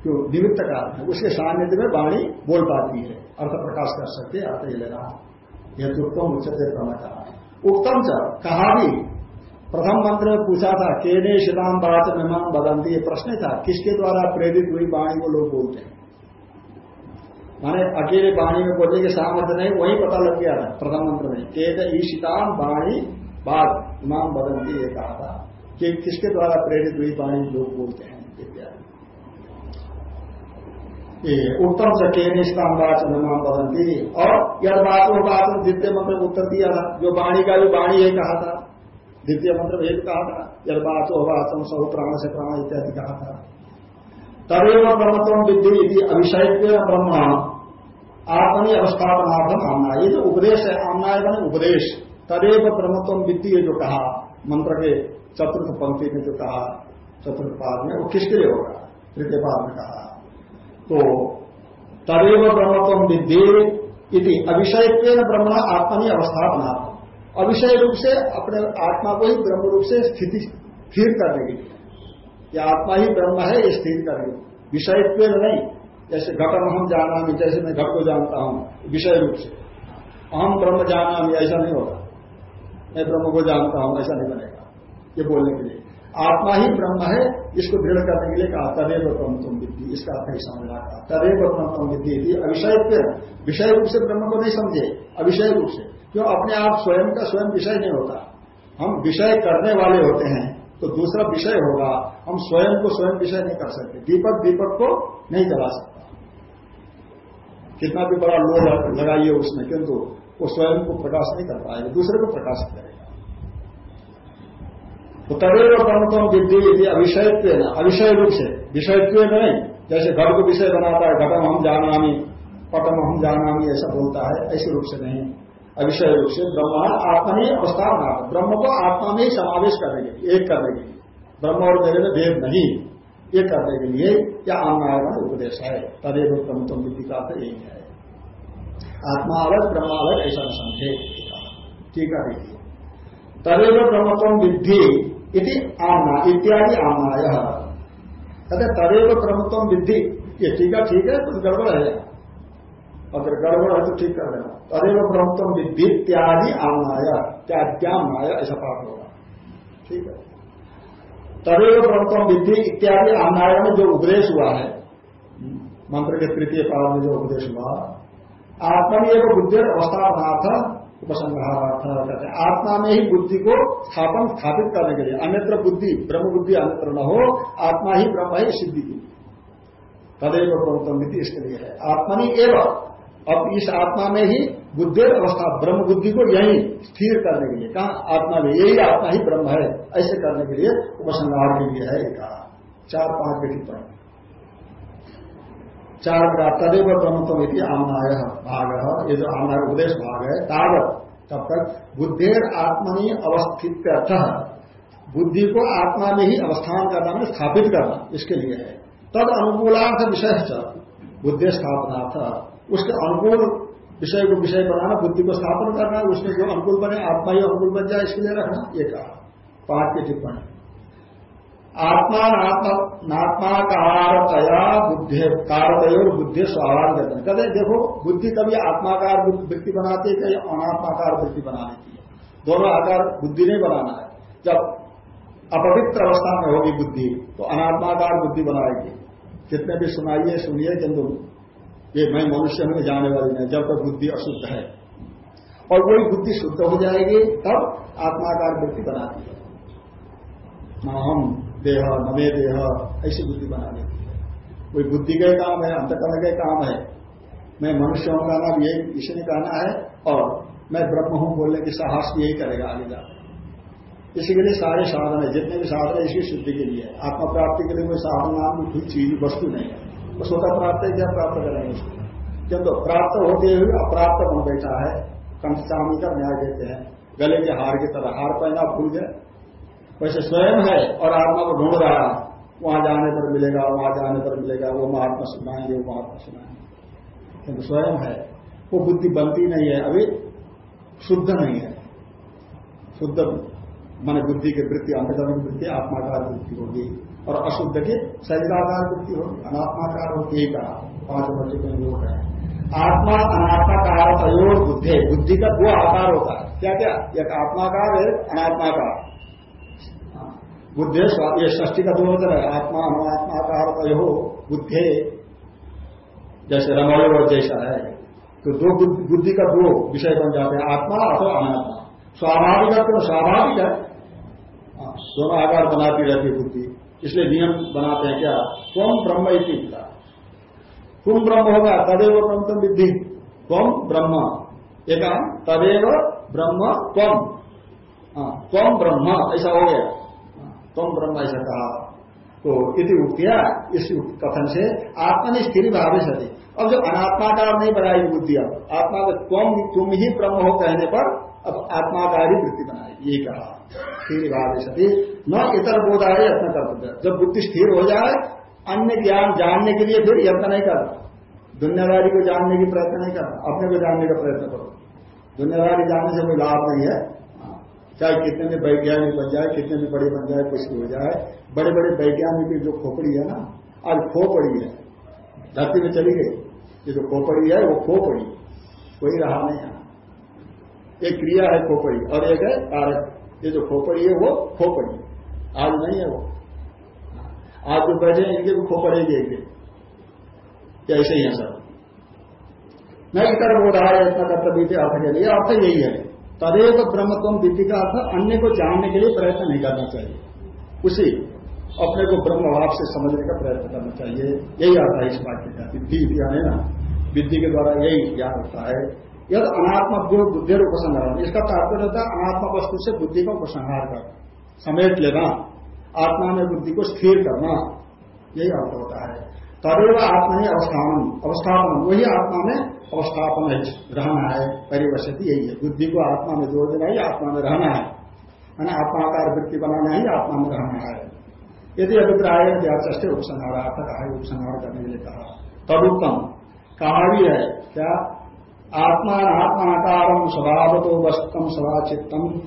S1: जो निमित्त कारण है उसके सान्निध्य में वाणी बोल पाती है। अर्थ प्रकाश कर सकते अर्थ ही लेना हेतुत्व उच्चते कहा उत्तम च, कहा भी, प्रथम मंत्र में पूछा था, केने शिलाम बात मेहमान बदंती। ये प्रश्न था, किसके द्वारा प्रेरित हुई वाणी को लोग बोलते हैं? माने अकेले वाणी में बोलने के सामर्थ्य नहीं, वही पता लग गया था, प्रथम मंत्र में। केद ईशिताम वाणी बात इमाम बदंती, ये कहा था कि किसके द्वारा प्रेरित हुई वाणी लोग बोलते हैं? उत्तम से के निष्काम बात नाम बदलती और यह बात वो बात द्वितीय मंत्र उत्तर दिया था। जो वाणी का भी वाणी है कहा था। द्वितीय मंत्र एक कहा था। यद बात हो बात सौ प्राण से प्राण इत्यादि कहा था। तदेव ब्रह्मत्व विद्धि अभिषेक ब्रह्म। आत्मनि अवस्थापनार्थम आमना ये जो उपदेश है आमना है उपदेश। तदेव ब्रह्मत्व विद्धि जो कहा। मंत्र के चतुर्थ पंक्ति में जो कहा, चतुर्थ पाद में, वो किसके लिए होगा? तृतीय पाद में कहा। तो तदेव ब्रह्मत्व विद्धि इति अभिषय ब्रह्म ही अवस्थापना अभिषय रूप से अपने आत्मा को ही ब्रह्म रूप से स्थिति स्थिर करने के लिए। यह आत्मा ही ब्रह्म है, ये स्थिर करने विषय नहीं। जैसे घटम हम जाना जैसे मैं घट को जानता हूँ, विषय रूप से। अहम ब्रह्म जाना ऐसा नहीं होगा। मैं ब्रह्म को जानता हूँ, ऐसा नहीं बनेगा। ये बोलने के लिए। आत्मा ही ब्रह्म है, इसको दृढ़ करने के लिए कहा तदेव ब्रह्म तुम विद्धि, इसका अर्थ ही समझना कहा तदेव ब्रह्म तुम विद्धि अविषय विषय रूप से ब्रह्म को नहीं समझे, अविषय रूप से। क्यों? अपने आप स्वयं का स्वयं विषय नहीं होता। हम विषय करने वाले होते हैं तो दूसरा विषय होगा। हम स्वयं को स्वयं विषय नहीं कर सकते। दीपक दीपक को नहीं जला सकता। कितना भी बड़ा लोभ लगाइए उसमें, किंतु वो स्वयं को प्रकाश नहीं कर पाएगा, दूसरे को प्रकाशित करेगा। तो तदेव ब्रह्मत्म विद्धि यदि अविषयत्व ना अविषय रूप से विषयत्व नहीं, जैसे घर को विषय बनाता है, घटम हम जानामी, पटम हम जानामी, ऐसा बोलता है, ऐसे रूप से नहीं। अविषय रूप से ब्रह्म आत्मा। ही अवस्था बना ब्रह्म को आत्मा में ही समावेश करने के लिए, एक करने के लिए। ब्रह्म और मेरे में भेद नहीं ये करने के लिए क्या आमनायन उपदेश है। तदेव ब्रह्मत्म विद्धि का तो यही है। आत्मा अलग ब्रह्म अलग ऐसा समझे। ठीक है तदेव ब्रह्मत्म विद्धि इति आमना इत्यादि आमनाय कहते तदेव ब्रह्मत्व विद्धि। ये ठीक है ठीक है कुछ गड़बड़ है। अगर गड़बड़ है तो ठीक कर देना। तदेव ब्रह्मत्व विद्धि, इत्यादि आमनाय त्याद्यामनाय ऐसा पाठ होगा। ठीक है। तदेव ब्रह्मत्व विद्धि, इत्यादि आमनाय में जो उपदेश हुआ है, मंत्र के तृतीय पाद में जो उपदेश हुआ आत्मनि एवं बुद्धि अवस्था था उपसंहारार्थ कहते हैं आत्मा में ही बुद्धि को स्थापन स्थापित करने के लिए, अन्यत्र बुद्धि ब्रह्म बुद्धि अन्यत्र न हो, आत्मा ही ब्रह्म है, सिद्धि की। तदेव प्रवृत्ति इसके लिए है। आत्मा ही एवं। अब इस आत्मा में ही बुद्धि अवस्था ब्रह्म बुद्धि को यही स्थिर करने के लिए कहा, आत्मा में यही आत्मा ही ब्रह्म है, ऐसे करने के लिए उपसंहार के लिए है कहा। चार पाँच के टिप्पणी चार का तदेव ब्रह्मत्व इति आमनाय भाग ये जो आमनाय उपदेश भाग है तावत तब तक बुद्धेर आत्मनि अवस्थित बुद्धि को आत्मा में ही अवस्थान करना में स्थापित करना, इसके लिए है। तद अनुकूलार्थ विषय बुद्धि स्थापनार्थ उसके अनुकूल विषय को विषय बनाना, बुद्धि को स्थापन करना उसमें जो अनुकूल बने आत्मा ही अनुकूल बन जाए, इसके लिए रखना, ये कहा। पाठ की टिप्पणी। आत्मा बुद्धि, कारतय और बुद्धि स्वाभाविक हैं। कहते देखो, बुद्धि कभी आत्माकार वृत्ति बनाती है कहीं अनात्माकार वृत्ति बना लेती है? दोनों आकार बुद्धि नहीं बनाना है। जब अपवित्र अवस्था में होगी बुद्धि तो अनात्माकार बुद्धि बनाएगी। जितने भी सुनाइए, सुनिए, किंतु ये मैं मनुष्य में जाने वाली नहीं। जब तक बुद्धि अशुद्ध है, और वही बुद्धि शुद्ध हो जाएगी, तब आत्माकार वृत्ति बनाती है। हम देह नमे देह, ऐसी बुद्धि बना लेती है कोई बुद्धि का काम है, अंतकरण का काम है। मैं मनुष्य हूँ कहना भी यही इसी ने कहना है और मैं ब्रह्म हूँ, बोलने की साहस भी यही करेगा आगे जाकर इसी के लिए सारे साधन है, जितने भी साधन है इसकी शुद्धि के लिए। आत्मा प्राप्ति के लिए कोई साधन, नाम, कोई चीज़, वस्तु नहीं है। वो स्वतः प्राप्त है, क्या प्राप्त करेंगे उसको? किंतु प्राप्त होते हुए अप्राप्त बन बैठा है। कंसामी का न्याय देते हैं। गले के हार की तरह हार पहना, भूल गए वैसे स्वयं है और आत्मा को ढूंढ रहा है, वहाँ जाने पर मिलेगा, वहाँ जाने पर मिलेगा, वो महात्मा सुनाएँगे, वो महात्मा सुनाएँगे। किंतु स्वयं है, वो बुद्धि बनती नहीं है, अभी शुद्ध नहीं है। शुद्ध मन बुद्धि की वृत्ति अंतकरण की वृत्ति, आत्माकार वृत्ति होगी। और अशुद्ध की शरीराकार वृत्ति होगी, अनात्माकार होती यही कहा। पाँच बच्चे में योग है। आत्मा अनात्माकार बुद्धि बुद्धि का दो आकार होता है। क्या क्या एक आत्माकार है, अनात्माकार। बुद्धे ये ष्टी का दोनों है। आत्मा अनात्माकार हो बुद्धे जैसे रमण और जैसा है। तो दो बुद्धि का दो विषय बन जाते हैं आत्मा अथवा अनात्मा। स्वाभाविक है तो स्वाभाविक है। हाँ, दोनों आकार बनाती रहती है बुद्धि। इसलिए नियम बनाते हैं क्या? तुम ब्रह्म इतना तुम ब्रह्म होगा तदेव ब्रह्म तुम विद्धि। तुम ब्रह्म। एक तदेव ब्रह्म तुम हाँ, तुम ब्रह्म ऐसा हो गया। तुम ब्रह्म ऐसा कहा तो इति उक्तिया, इस कथन से आत्मा ने स्थिर भाव सती। अब जो अनात्माकार नहीं बनाई बुद्धि अब। आत्मा को तुम तुम ही ब्रह्म हो कहने पर अब आत्माकार वृत्ति बनाई ये कहा। स्थिर भाव सती। न इतर बोधाय यत्न कर जब बुद्धि स्थिर हो जाए, अन्य ज्ञान जानने के लिए फिर यत्न नहीं करना। दुनियादारी को जानने की प्रयत्न नहीं करना। अपने को जानने का प्रयत्न करो। दुनियादारी जानने से कोई लाभ नहीं है। चाहे कितने भी वैज्ञानिक बन जाए, कितने भी बड़े बन जाए, कुछ भी हो जाए बड़े बड़े वैज्ञानिक की जो खोपड़ी है ना, आज खोपड़ी है। धरती में चली गई। ये जो खोपड़ी है, वो खोपड़ी। कोई रहा नहीं है एक क्रिया है खोपड़ी, और एक है कारक ये जो खोपड़ी है, वो खोपड़ी। आज नहीं है वो। आज जो बैठे इनके भी खोपड़ेगी एक ऐसे ही है सब? नहीं कर वो रहा है, इतना कर्तव्य अर्थ के लिए अर्थ यही है। तदेव ब्रह्मत्व विद्धि का अर्थ अन्य को जानने के लिए प्रयत्न नहीं करना चाहिए। उसी अपने को ब्रह्म भाव से समझने का प्रयत्न करना चाहिए। यही आता है इस वाक्य का। विद्धि है ना विद्धि के द्वारा यही ज्ञान होता है। यद अनात्मा बुद्धि उपसंहार इसका तात्पर्य होता है अनात्मा वस्तु से बुद्धि का उपसंहार कर समेट लेना। आत्मा में बुद्धि को स्थिर करना। यही अर्थ होता है। तदेव आत्मा ही अवस्थान अवस्थापन, वही आत्मा में अवस्थापन है, रहना है परिवर्षित यही है। बुद्धि को आत्मा में जोड़ देना ही आत्मा में रहना है। मैंने आत्माकार वृत्ति बनाना ही आत्मा में रहना है। यदि अभिप्राय व्याचे उपसंहारार्थक है, उपसंहार करने के लिए कहा। तदुत्तम। कहा भी है, क्या? आत्मा आत्माकारम स्वभाव तो वस्तम चित्तम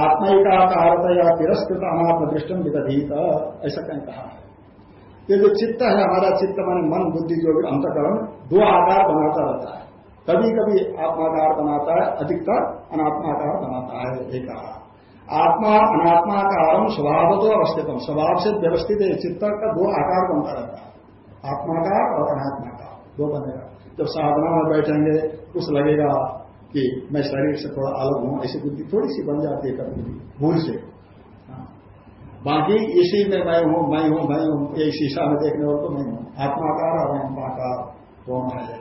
S1: आत्मिकाकारतया तिरस्कृत अनात्म दृष्टम विदधीत। ऐसा कहीं कहा है। ये जो चित्त है, हमारा चित्त माने मन, बुद्धि जो भी अंतकरण, दो आकार बनाता रहता है। कभी कभी आत्माकार बनाता है, अधिकतर अनात्माकार बनाता है एक आत्मा अनात्माकार स्वभाव तो अवस्थितम। स्वभाव से व्यवस्थित है, चित्त का दो आकार बनता रहता है। आत्माकार और अनात्माकार दो बनेगा। जब साधना में बैठेंगे कुछ लगेगा कि मैं शरीर से थोड़ा अलग हूँ, ऐसी बुद्धि थोड़ी सी बन जाती है कभी भूल से। बाकी इसी में मैं हूँ मैं हूँ मैं हूँ ये शीशा में देखने वाले तो मैं हूँ। आत्माकार और अनात्माकार है,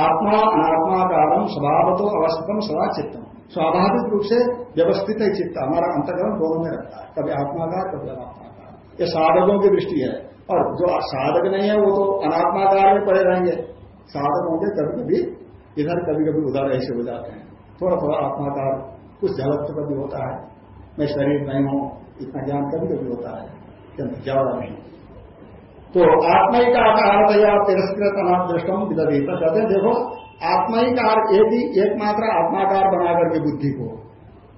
S1: आत्मा अनात्माकारम स्वभाव तो अवस्थितम सदा चित्तम स्वाभाविक रूप से व्यवस्थित है चित्त, हमारा अंतर्गम दोनों में रहता है। कभी आत्माकार कभी अनात्माकार ये साधकों की दृष्टि है। और जो साधक नहीं है, वो तो अनात्माकार में पड़े रहेंगे। साधक होंगे कभी कभी इधर कभी कभी उधर ऐसे हो जाते हैं। थोड़ा थोड़ा आत्माकार कुछ झलक कभी होता है। मैं शरीर नहीं हूँ इतना ज्ञान कभी कभी होता है किंतु ज़्यादा नहीं। तो आत्मिकार या तिरस्कृत अनाथ दृष्टम विदधीता कहते देखो आत्मा आत्मिकार एक ही एकमात्र आत्माकार बना करके बुद्धि को।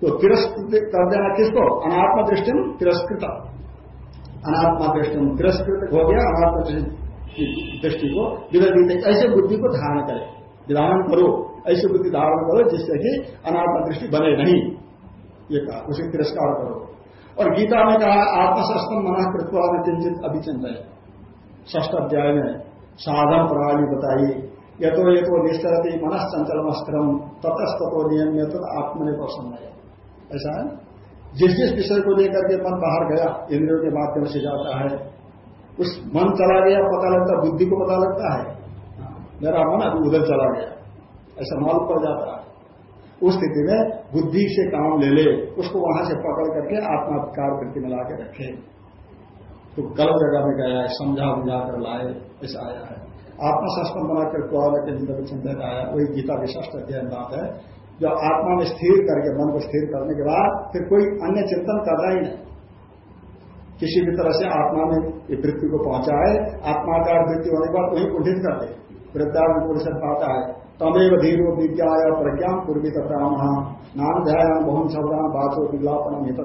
S1: तो तिरस्कृत कर देना किसको? अनात्म दृष्टि तिरस्कृत। अनात्मा दृष्टि तिरस्कृत हो गया अनात्म दृष्टि को विदधीत। ऐसे बुद्धि को धारण करे। विधान करो, ऐसी बुद्धि धारण करो जिससे कि अनात्म दृष्टि बने नहीं। ये कहा, उसे तिरस्कार करो। और गीता में कहा आत्मशस्त्रम मना कृत्वा में किंचित अभिचिंत ष्ठ अध्याय में साधन प्रणाली बताई ये तो ये तो निष्ठरती मनस चंचल अस्त्रम ततस्तो नियम में तो आत्मनिर्भर है ऐसा है? जिस जिस विषय को लेकर के मन बाहर गया, इंद्रियों के माध्यम से जाता है, उस मन चला गया, पता लगता, बुद्धि को पता लगता है। मेरा मन अभी उधर चला गया। ऐसा मालूम पड़ जाता है। उस स्थिति में बुद्धि से काम ले ले, उसको वहाँ से पकड़ करके आत्माधिकार वृत्ति में के रखे। तो गलत जगह में गया है, समझा बुझा कर लाए, ऐसा आया है। आत्मशास्त्र बनाकर कुआल के अंदर चिंतन आया वही गीता विशिष्ट अध्ययन बात है। जो आत्मा में स्थिर करके, मन को स्थिर करने के बाद फिर कोई अन्य चिंतन करना ही नहीं। किसी भी तरह से आत्मा में वृत्ति को पहुँचाए आत्माकार वृत्ति होने के बाद वही कुंठित कर दे। वृद्धार्थ पुरुष पाता है तमेव धीरो विद्या प्रज्ञा पूर्वी तथा नाम ध्यान बहुन शब्दान बाचो विलापन हित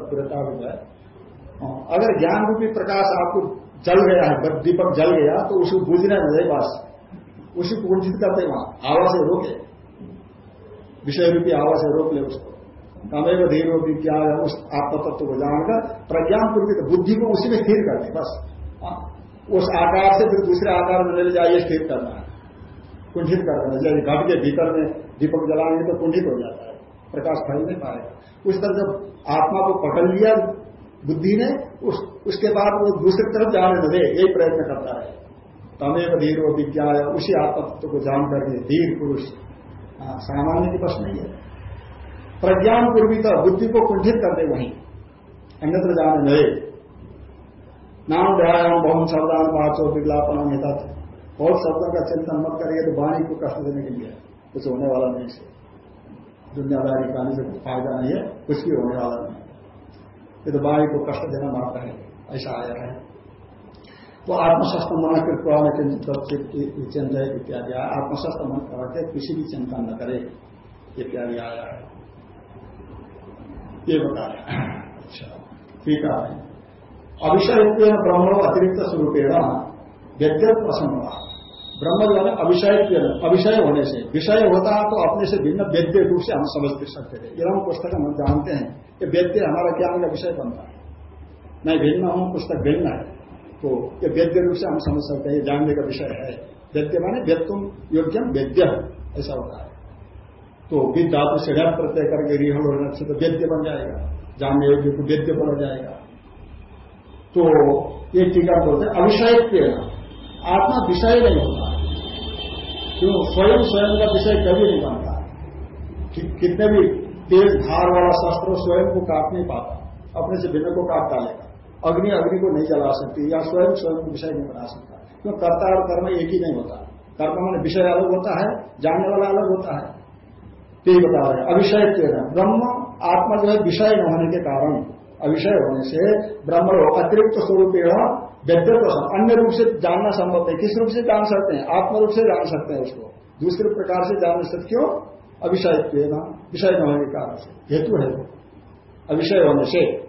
S1: अगर ज्ञान रूपी प्रकाश आपको जल गया है दीपक जल गया तो उसको बुझने में बस। उसी को कुंठित करते वहाँ। आवाज़ से रोके। विषय रूपी आवाज़ से रोक ले उसको। तमेव धीरो विद्या उस आत्म तत्व को जानकर प्रज्ञान पूर्वी बुद्धि को उसी में स्थिर कर दे बस। उस आकार से फिर दूसरे आकार में ले जाइए, स्थिर करना है। कुंठित कर देना। जैसे घट के भीतर में दीपक जलाएँगे तो कुंठित हो जाता है प्रकाश फैल नहीं पाएगा। उस तरह जब आत्मा को पकड़ लिया बुद्धि ने उस, उसके बाद वो दूसरी तरफ़ जाने दे यही प्रयत्न करता है तमेव धीर वो विज्ञा उसी आत्मत्व को जान करके धीर पुरुष सामान्य की बस नहीं है। प्रज्ञान पूर्वी बुद्धि को कुंठित कर दे वहीं अन्यत्र जाने दे नाम व्यायाम बहुम शब्दान पाचो विज्ञापन नेता बहुत शब्दों का चिंतन मत करेंगे तो वाणी को कष्ट देने के लिए कुछ होने वाला नहीं से दुनियादारी पाने से फ़ायदा नहीं है, कुछ भी होने वाला नहीं ये तो वाणी को कष्ट देना मारता है ऐसा आया है। तो आत्मशस्त्र मन कृपा में चिंता इत्यादि आत्मशस्त्र मन करके किसी भी चिंता न करे, इत्यादि आया है। ये बता रहे अच्छा ठीक है। अभिषय ब्रह्मणों अतिरिक्त स्वरूपेण प्रसन्न ब्रह्म जो है अभिषय अभिषय होने से, विषय होता है तो अपने से भिन्न वेद्य रूप से हम समझ सकते थे ये हम पुस्तक हम जानते हैं कि वेद्य हमारा ज्ञान का विषय बनता है। मैं भिन्न हूँ, पुस्तक भिन्न है तो ये वेद्य रूप से हम समझ सकते हैं जानने का विषय है। वेद्य माने व्यक्तुम योग्यम वेद्य, ऐसा होता है। तो विद धातु से रथ प्रत्यय करके होने से तो वेद्य बन जाएगा। जानने योग्य को वेद्य बन जाएगा। तो ये टीका बोलते हैं अभिषय आत्मा विषय नहीं होता। क्यों? स्वयं स्वयं का विषय कभी नहीं बनता कि, कितने भी तेज धार वाला शस्त्र स्वयं को काट नहीं पाता अपने से भिन्न को काट डालेगा। अग्नि अग्नि को नहीं जला सकती या स्वयं स्वयं को विषय नहीं बना सकता। क्यों? कर्ता और कर्म एक ही नहीं होता। कर्म में विषय अलग होता है जानने वाला अलग होता है। तो यही बता रहे अभिषय ब्रह्म आत्मा जो है विषय न होने के कारण अविषय होने से ब्रह्म अतिरिक्त स्वरूप व्यक्ति अन्य रूप से जानना संभव नहीं। किस रूप से जान सकते हैं? आत्म रूप से जान सकते हैं उसको। दूसरे प्रकार से जान सकते क्यों? अभिषय विषय न होने के कारण से हेतु है अविषय होने से।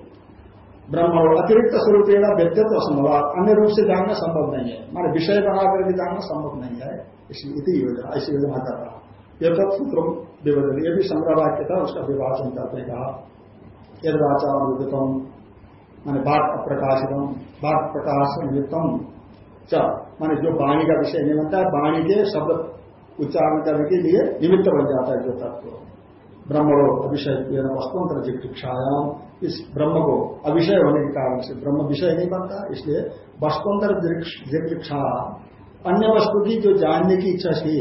S1: ब्रह्म अतिरिक्त स्वरूप व्यक्तित्व संभव अन्य रूप से जानना संभव नहीं है। माना विषय बना करके जानना संभव नहीं है। इसी योजना, ऐसी योजना कर रहा यह तब सूत्र विवरण ये भी संग्रह वाक्य था, उसका विभाजन करते कहा यदाचार माने बाघ अप्रकाशितम बाघ प्रकाश निमित्तम च, माने जो वाणी का विषय नहीं बनता है वाणी के शब्द उच्चारण करने के लिए निमित्त बन जाता है जो तत्व। ब्रह्म अभिषय वस्तुंतर जिक्षायाम इस ब्रह्म को अभिषय होने के कारण से ब्रह्म विषय नहीं बनता, इसलिए वस्तुंतर जिक्षा अन्य वस्तु की जो जानने की इच्छा थी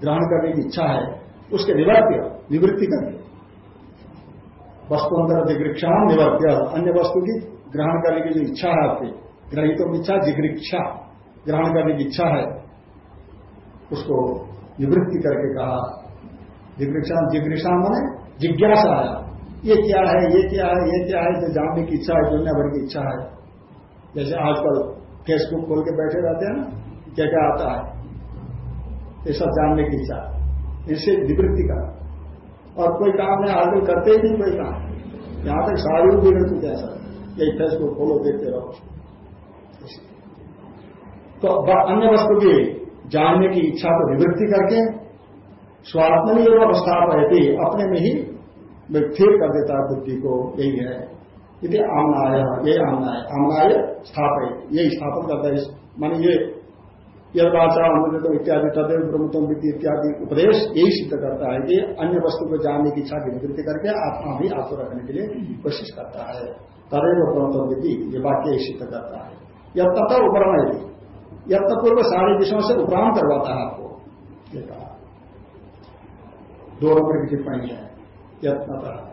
S1: ग्रहण करने की इच्छा है, उसके निवर्त्य निवृत्ति करनी। वस्तुअंतर जिग्रिक्षा निवर्त्य अन्य वस्तु की ग्रहण करने की जो इच्छा है आपकी, ग्रहितों की इच्छा जिग्रिक्षा ग्रहण करने की इच्छा है, उसको निवृत्ति करके कहा। जिग्रिक्षा जिग्रिक्षा मैंने जिज्ञासा आया ये क्या है, ये क्या है, ये क्या है, जो जानने की इच्छा है दुनिया भर की इच्छा है। जैसे आजकल फेसबुक खोल के बैठे रहते हैं ना क्या क्या आता है? ये सब जानने की इच्छा। इससे निवृत्ति का और कोई काम नहीं, आदमी करते ही नहीं कोई काम। यहाँ तक सारी भी नहीं चुके सर। यही फेसबुक खोलो देखते रहो। तो अन्य वस्तु की जानने की इच्छा को निवृत्ति करके स्वात्म नहीं योग अवस्था रहती अपने में ही स्थिर कर देता है बुद्धि को। यही है। यदि आमनाय, ये आमनाय। आमनाय स्थापित ये स्थापन करता है। मानी ये यदाचार अमृत इत्यादि तदेव ब्रह्मतम विधि इत्यादि उपदेश यही सिद्ध करता है कि अन्य वस्तु को जानने की इच्छा की निवृत्ति करके आत्मा भी आत्म रखने के लिए कोशिश करता है। तदेव ब्रह्मतम विधि ये वाक्य यही सिद्ध करता है। यद तथा उपरण यदि यत्न पूर्व सारे विषयों से उपराम करवाता है आपको। ये कहा। दो नंबर की टिप्पणी है। यत्नता।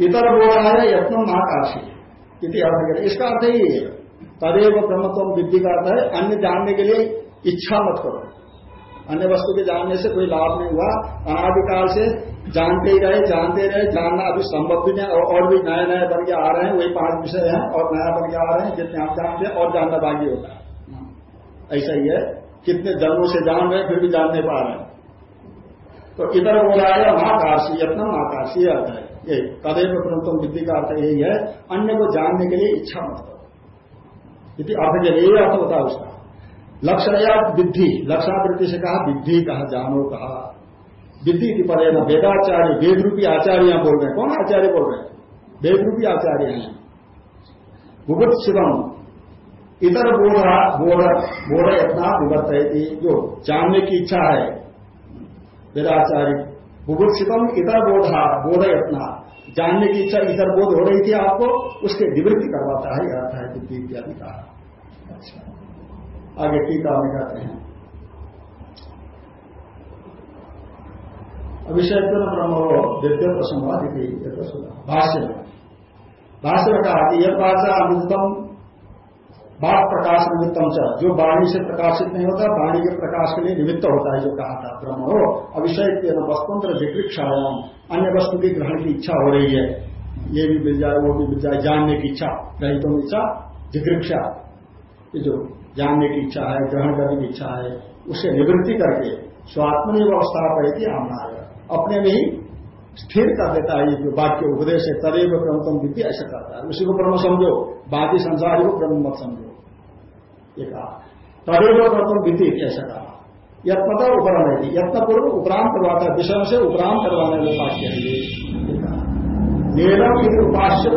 S1: इतर बोल है यत्न महाकाशी इसका अर्थ ही है। तदेव ब्रह्मत्व विद्धि का अर्थ है, अन्य जानने के लिए इच्छा मत करो। अन्य वस्तु के जानने से कोई लाभ नहीं हुआ। अनाधिकाल से जानते ही रहे, जानते रहे, जानना अभी संभव भी नहीं, और भी नए नए बन के आ रहे हैं, वही पाँच विषय हैं, और नया बन के आ रहे हैं, जितने आप जानते हैं, और जानना बाकी होता है। ऐसा ही है, कितने जन्मों से जान रहे फिर भी जानने पा रहे हैं। तो इधर बोला है, महाकाशी यत्न महाकाशी अर्थ है। ये तदेव तुम विद्धि का अर्थ यही है, अन्य को जानने के लिए इच्छा मत करो। यदि अर्थ के लिए अर्थ होता है उसका। लक्षण या विद्धि लक्षणावृत्ति से कहा विद्धि कहा, जानो कहा। विद्धि की पदे न वेदाचार्य वेद रूपी आचार्य बोल रहे हैं। कौन आचार्य बोल रहे हैं? वेद रूपी आचार्य हैं। भूगत शिवम, इतर बोध बोध बोध इतना विवर्त है जो जानने की इच्छा है, वेदाचार्य भूगत शिवम, इतर बोधा, बोध इतना जानने की इच्छा, इतर बोध हो रही थी आपको, उसके निवृत्ति करवाता है अर्थ है बुद्धि इत्यादि कहा। अच्छा। आगे टीका में कहते हैं। अभिषेक ब्रह्म हो दिव्य प्रसंग। भाष्य। में भाष्य में कहा कि यह भाषा अनुदम बात प्रकाश निमित्तम च। जो वाणी से प्रकाशित नहीं होता, वाणी के प्रकाश के लिए निमित्त होता है, जो कहा था ब्रह्म हो अभिषेक के वस्तुंत्र जिकृक्षायाम अन्य वस्तु की ग्रहण की इच्छा हो रही है। ये भी मिल जाए, वो भी मिल जाए, जानने की इच्छा, ग्रहितों की इच्छा जिकृक्षा ये जो जानने की इच्छा है, ग्रहण करने की इच्छा है उससे निवृत्ति करके स्वात्मनि अवस्था पर ही आमना अपने में ही स्थिर कर देता है जो वाक्य उपदेश है, तदेव ब्रह्मतम विद्या ऐसा करता है। उसी को ब्रह्म समझो, बाकी संसार को ब्रह्म मत समझो। ये कहा। तदेव कर्तुम विधि ऐसा कहा। यत्न उपराम है यत्न पूर्व उपराम करवाता है विषय से उपराम करवाने में वाक्य है ये वेदम यदि उपास्य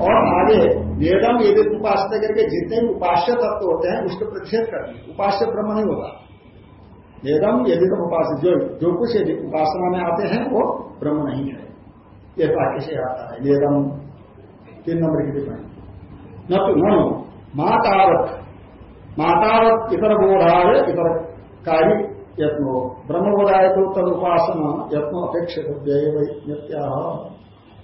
S1: और आगे वेदम यदि उपासना करके जितने भी उपास्य तत्व होते हैं, उसको प्रतिषेध करते उपास्य ब्रह्म नहीं होगा। वेदम यदि तो उपास जो जो कुछ यदि उपासना में आते हैं, वो ब्रह्म नहीं है। ये वाक्य से आता है। वेदम तीन नंबर की टिप्पणी। न तो न मातावत। मातावत इतर बोधाय, इतर कार्य यत्नो। ब्रह्म बोधाय तो तद उपासना यत्नो अपेक्षित।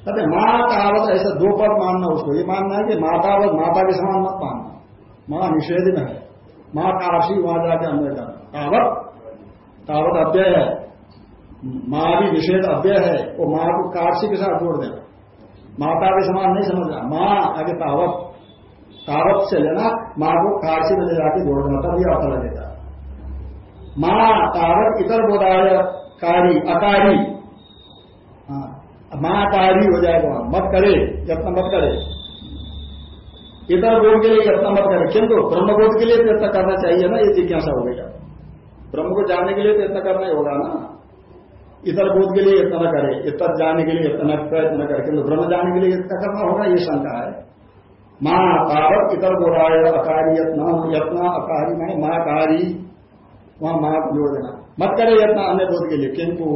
S1: कहते माँ तावत ऐसा दो पद मानना उसको। ये मानना है कि मातावत माता के समान मत मानना। माँ निषेध में है। माँ काशी वहाँ जाके अन्य तावत तावत अव्यय है। माँ भी निषेध अव्यय है। वो माँ को काशी के साथ जोड़ देना। माता के समान नहीं समझना माँ आगे तावत। तावत से लेना माँ को काशी में ले जाके जोड़ना तब यह अर्थ लगेगा। माँ तावत इतर बोधाय कारी अकारी हाँ, माँ कारी हो जाएगा वहाँ। मत करे यत्न मत करे। इतर बोध के लिए यत्न मत करे। किंतु ब्रह्मबोध के लिए तो यत्न करना चाहिए ना, ये जिज्ञासा हो गया ब्रह्म को जानने के लिए तो यत्न करना ही होगा ना। इतर बोध के लिए यत्न न करे इतर जाने के लिए यत्न प्रयत्न करे। किंतु ब्रह्म जाने के लिए यत्न करना होगा, ये शंका है। माँ तावत इतर बोधाय अकारी यत्न यत्न अकारी में माँ कारी वहाँ माँ जोड़ देना मत करे यत्न अन्य बोध के लिए। किंतु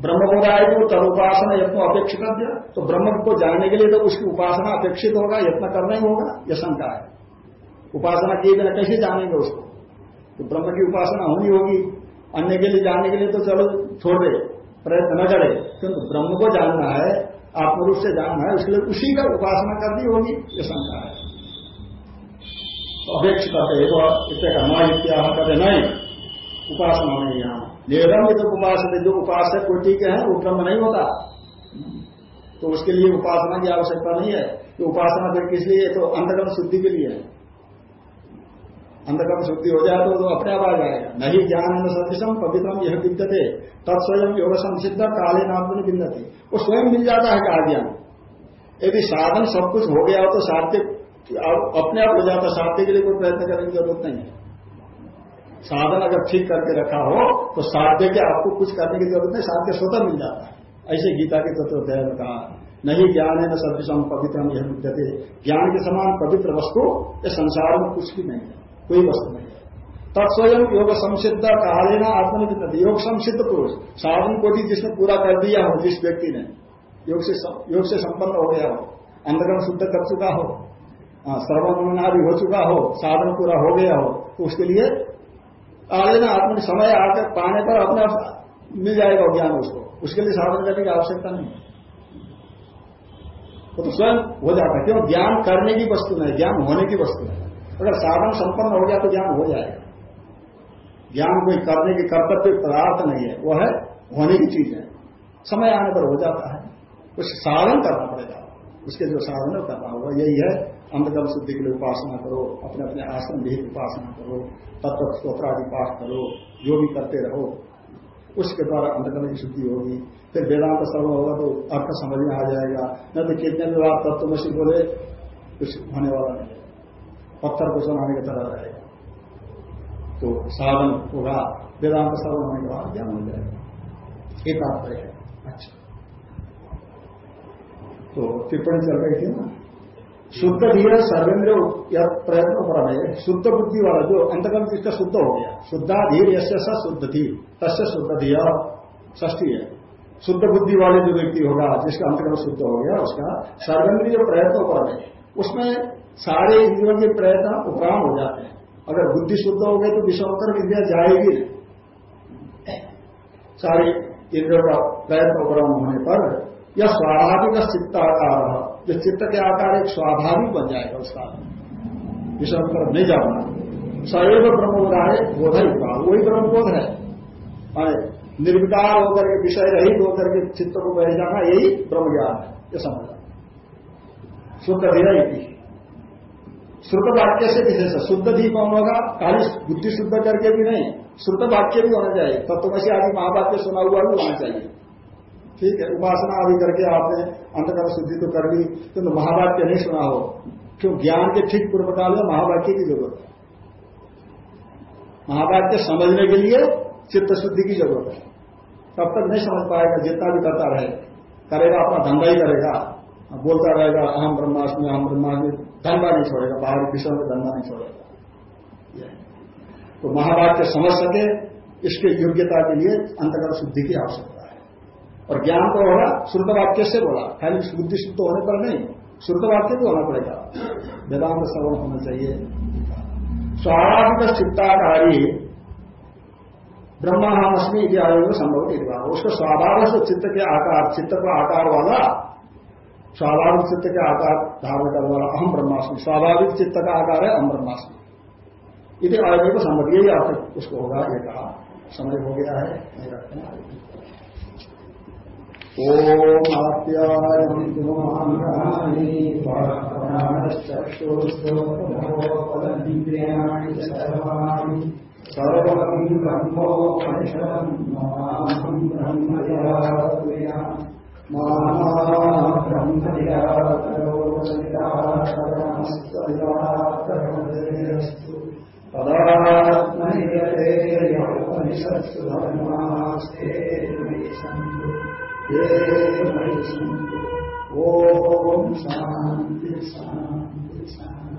S1: ब्रह्म को तद उपासना यत्न अपेक्षित तो ब्रह्म को जानने के लिए तो उसकी उपासना अपेक्षित होगा, यत्न करना ही होगा, यह शंका है। उपासना किए बिना कैसे जानेंगे उसको? तो ब्रह्म की उपासना होनी होगी, अन्य के लिए जानने के लिए तो चलो छोड़ दे, प्रयत्न न करे, किंतु ब्रह्म को जानना है, आत्मरूप से जानना है, उसके लिए उसी का उपासना करनी होगी, यह शंका है। तो अपेक्षित इससे कहना इत्या नहीं। उपासना नहीं यहाँ। निरम तो उपास जो उपासक के हैं वो ब्रह्म नहीं होता। तो उसके लिए उपासना की आवश्यकता नहीं है। कि उपासना फिर किस लिए? तो अंतर्गत शुद्धि के लिए। है अंधकर्म शुद्धि हो जाए तो, तो अपने आप आ जाएगा। नहीं ज्ञान है सदृशम पवित्रम यह विद्यते तत्स्वयं योग संसिद्ध काले नाम में भिन्नति। वो स्वयं मिल जाता है कहा ज्ञान यदि साधन सब कुछ हो गया हो तो साध्य अपने आप हो जाता साध्य के लिए कोई प्रयत्न करने की ज़रूरत नहीं। है साधन अगर ठीक करके रखा हो तो साध्य के आपको कुछ करने की ज़रूरत नहीं साध्य स्वतः मिल जाता है। ऐसे गीता के तत्व में कहा नहीं ज्ञान है न सदृशम पवित्रम यह विद्यते। ज्ञान के समान पवित्र वस्तु ये संसार में कुछ भी नहीं है कोई वस्तु नहीं है। तत्स्वयं योग संसिद्ध कालीना आत्मनिर्मित योग संसिद्ध पुरुष साधन को भी जिसने पूरा कर दिया हो जिस व्यक्ति ने योग से योग से संपन्न हो गया हो अंधकरण शुद्ध कर चुका हो हाँ, सर्वगुणा भी हो चुका हो साधन पूरा हो गया हो तो उसके लिए आगे ना आत्म समय आकर पाने पर अपने मिल जाएगा ज्ञान उसको। उसके लिए साधन करने की आवश्यकता नहीं वो तो स्वयं हो जाता है। क्यों ज्ञान करने की वस्तु नहीं, ज्ञान होने की वस्तु है अगर साधन संपन्न हो गया तो ज्ञान हो जाएगा। ज्ञान कोई करने की कर्तव्य पदार्थ नहीं है वह है होने की चीज़ है। समय आने पर हो जाता है। कुछ साधन करना पड़ेगा। उसके जो साधन करना होगा। यही है अंधकर्म शुद्धि के लिए उपासना करो, अपने अपने आश्रम भी उपासना करो तत्व स्त्रोत्र आदि पाठ करो जो भी करते रहो। उसके द्वारा अंधकर्म की शुद्धि होगी। फिर वेदांत सर्व होगा तो अर्थ समझ में आ जाएगा। न तो कितने भी आप तत्वमसी बोले, कुछ होने वाला नहीं पत्थर को सुनाने की तरह रहेगा। तो साधन होगा। वेदांत सर्व होने के बाद ज्ञान हो जाएगा। एक तात्पर्य है अच्छा। तो टिप्पणी चल रही थी ना? शुद्ध धीर सर्वेंद्र प्रयत्न पर है। शुद्ध बुद्धि वाला जो अंतगम जिसका शुद्ध हो गया। शुद्धा धीर यश शुद्ध थी तस्य शुद्ध धीर ष्ठी है। शुद्ध बुद्धि वाले जो व्यक्ति होगा, जिसका अंतगम शुद्ध हो गया, उसका सर्वेंद्रीय प्रयत्न पर है। उसमें सारे इंद्रियों के प्रयत्न उपराम हो जाते हैं। अगर बुद्धि शुद्ध हो गई तो विषमकर इंद्रिया जाएगी सारे इंद्रियों का प्रयत्न उपराम होने पर यह स्वाभाविक चित्ताकार जो चित्त के आकार एक स्वाभाविक बन जाएगा उसका। विषय तरफ़ नहीं जाना सैव ब्रह्मबोध है बोध ही वही ब्रह्मबोध है। निर्विकार होकर के विषय रहित होकर के चित्त को बह जाना, यही ब्रह्म ज्ञान है, ये समझ शुद्ध धीरा शुद्ध वाक्य से विशेष, शुद्ध धी कौन होगा, खाली बुद्धि शुद्ध करके भी नहीं श्रुत वाक्य भी होना चाहिए। तत्वशी आदि महावाक्य सुना हुआ भी होना चाहिए। ठीक है उपासना अभी करके आपने अंतकर्म शुद्धि तो कर ली तो, तो महावाक्य नहीं सुना हो। क्यों? ज्ञान के ठीक पूर्व काल में महावाक्य की ज़रूरत है। महावाक्य समझने के लिए चित्त शुद्धि की ज़रूरत है। तब तक नहीं समझ पाएगा जितना भी करता रहे। करेगा अपना धंधा ही करेगा। बोलता रहेगा अहम ब्रह्मास्मि अहम ब्रह्मास्मि धंधा नहीं छोड़ेगा बाहर विषय में धंधा नहीं छोड़ेगा। तो महावाक्य समझ सके इसके योग्यता के लिए अंतर्गत शुद्धि की आवश्यकता और ज्ञान तो होगा शुद्ध वाक्य से बोला। खाली बुद्धि शुद्ध होने पर नहीं शुद्ध वाक्य भी होना पड़ेगा। वेदांत श्रवण होना चाहिए। स्वाभाविक चित्ताकारी ब्रह्माहमस्मी इत्यादि में संभव नहीं उसको स्वाभाविक चित्त के आकार, चित्त का आकार वाला, स्वाभाविक चित्त के आकार धारण करने वाला अहम ब्रह्मास्मि। स्वाभाविक चित्त का आकार है अहम ब्रह्मास्मि। यदि आयोग को संभव यही आप उसको होगा, ये कहा। समय हो गया है, नहीं रखना। ओम आप्यायमानि चक्षुस्त्रोपलन्द्रियाणि सर्वाणि सर्वं ब्रह्मोपनिषदं माहं ब्रह्मया मामा ब्रह्मयास्तु तदात्मनियते उपनिषत्सु धर्मास्ते सन्तु। ओम शांति शांति शांति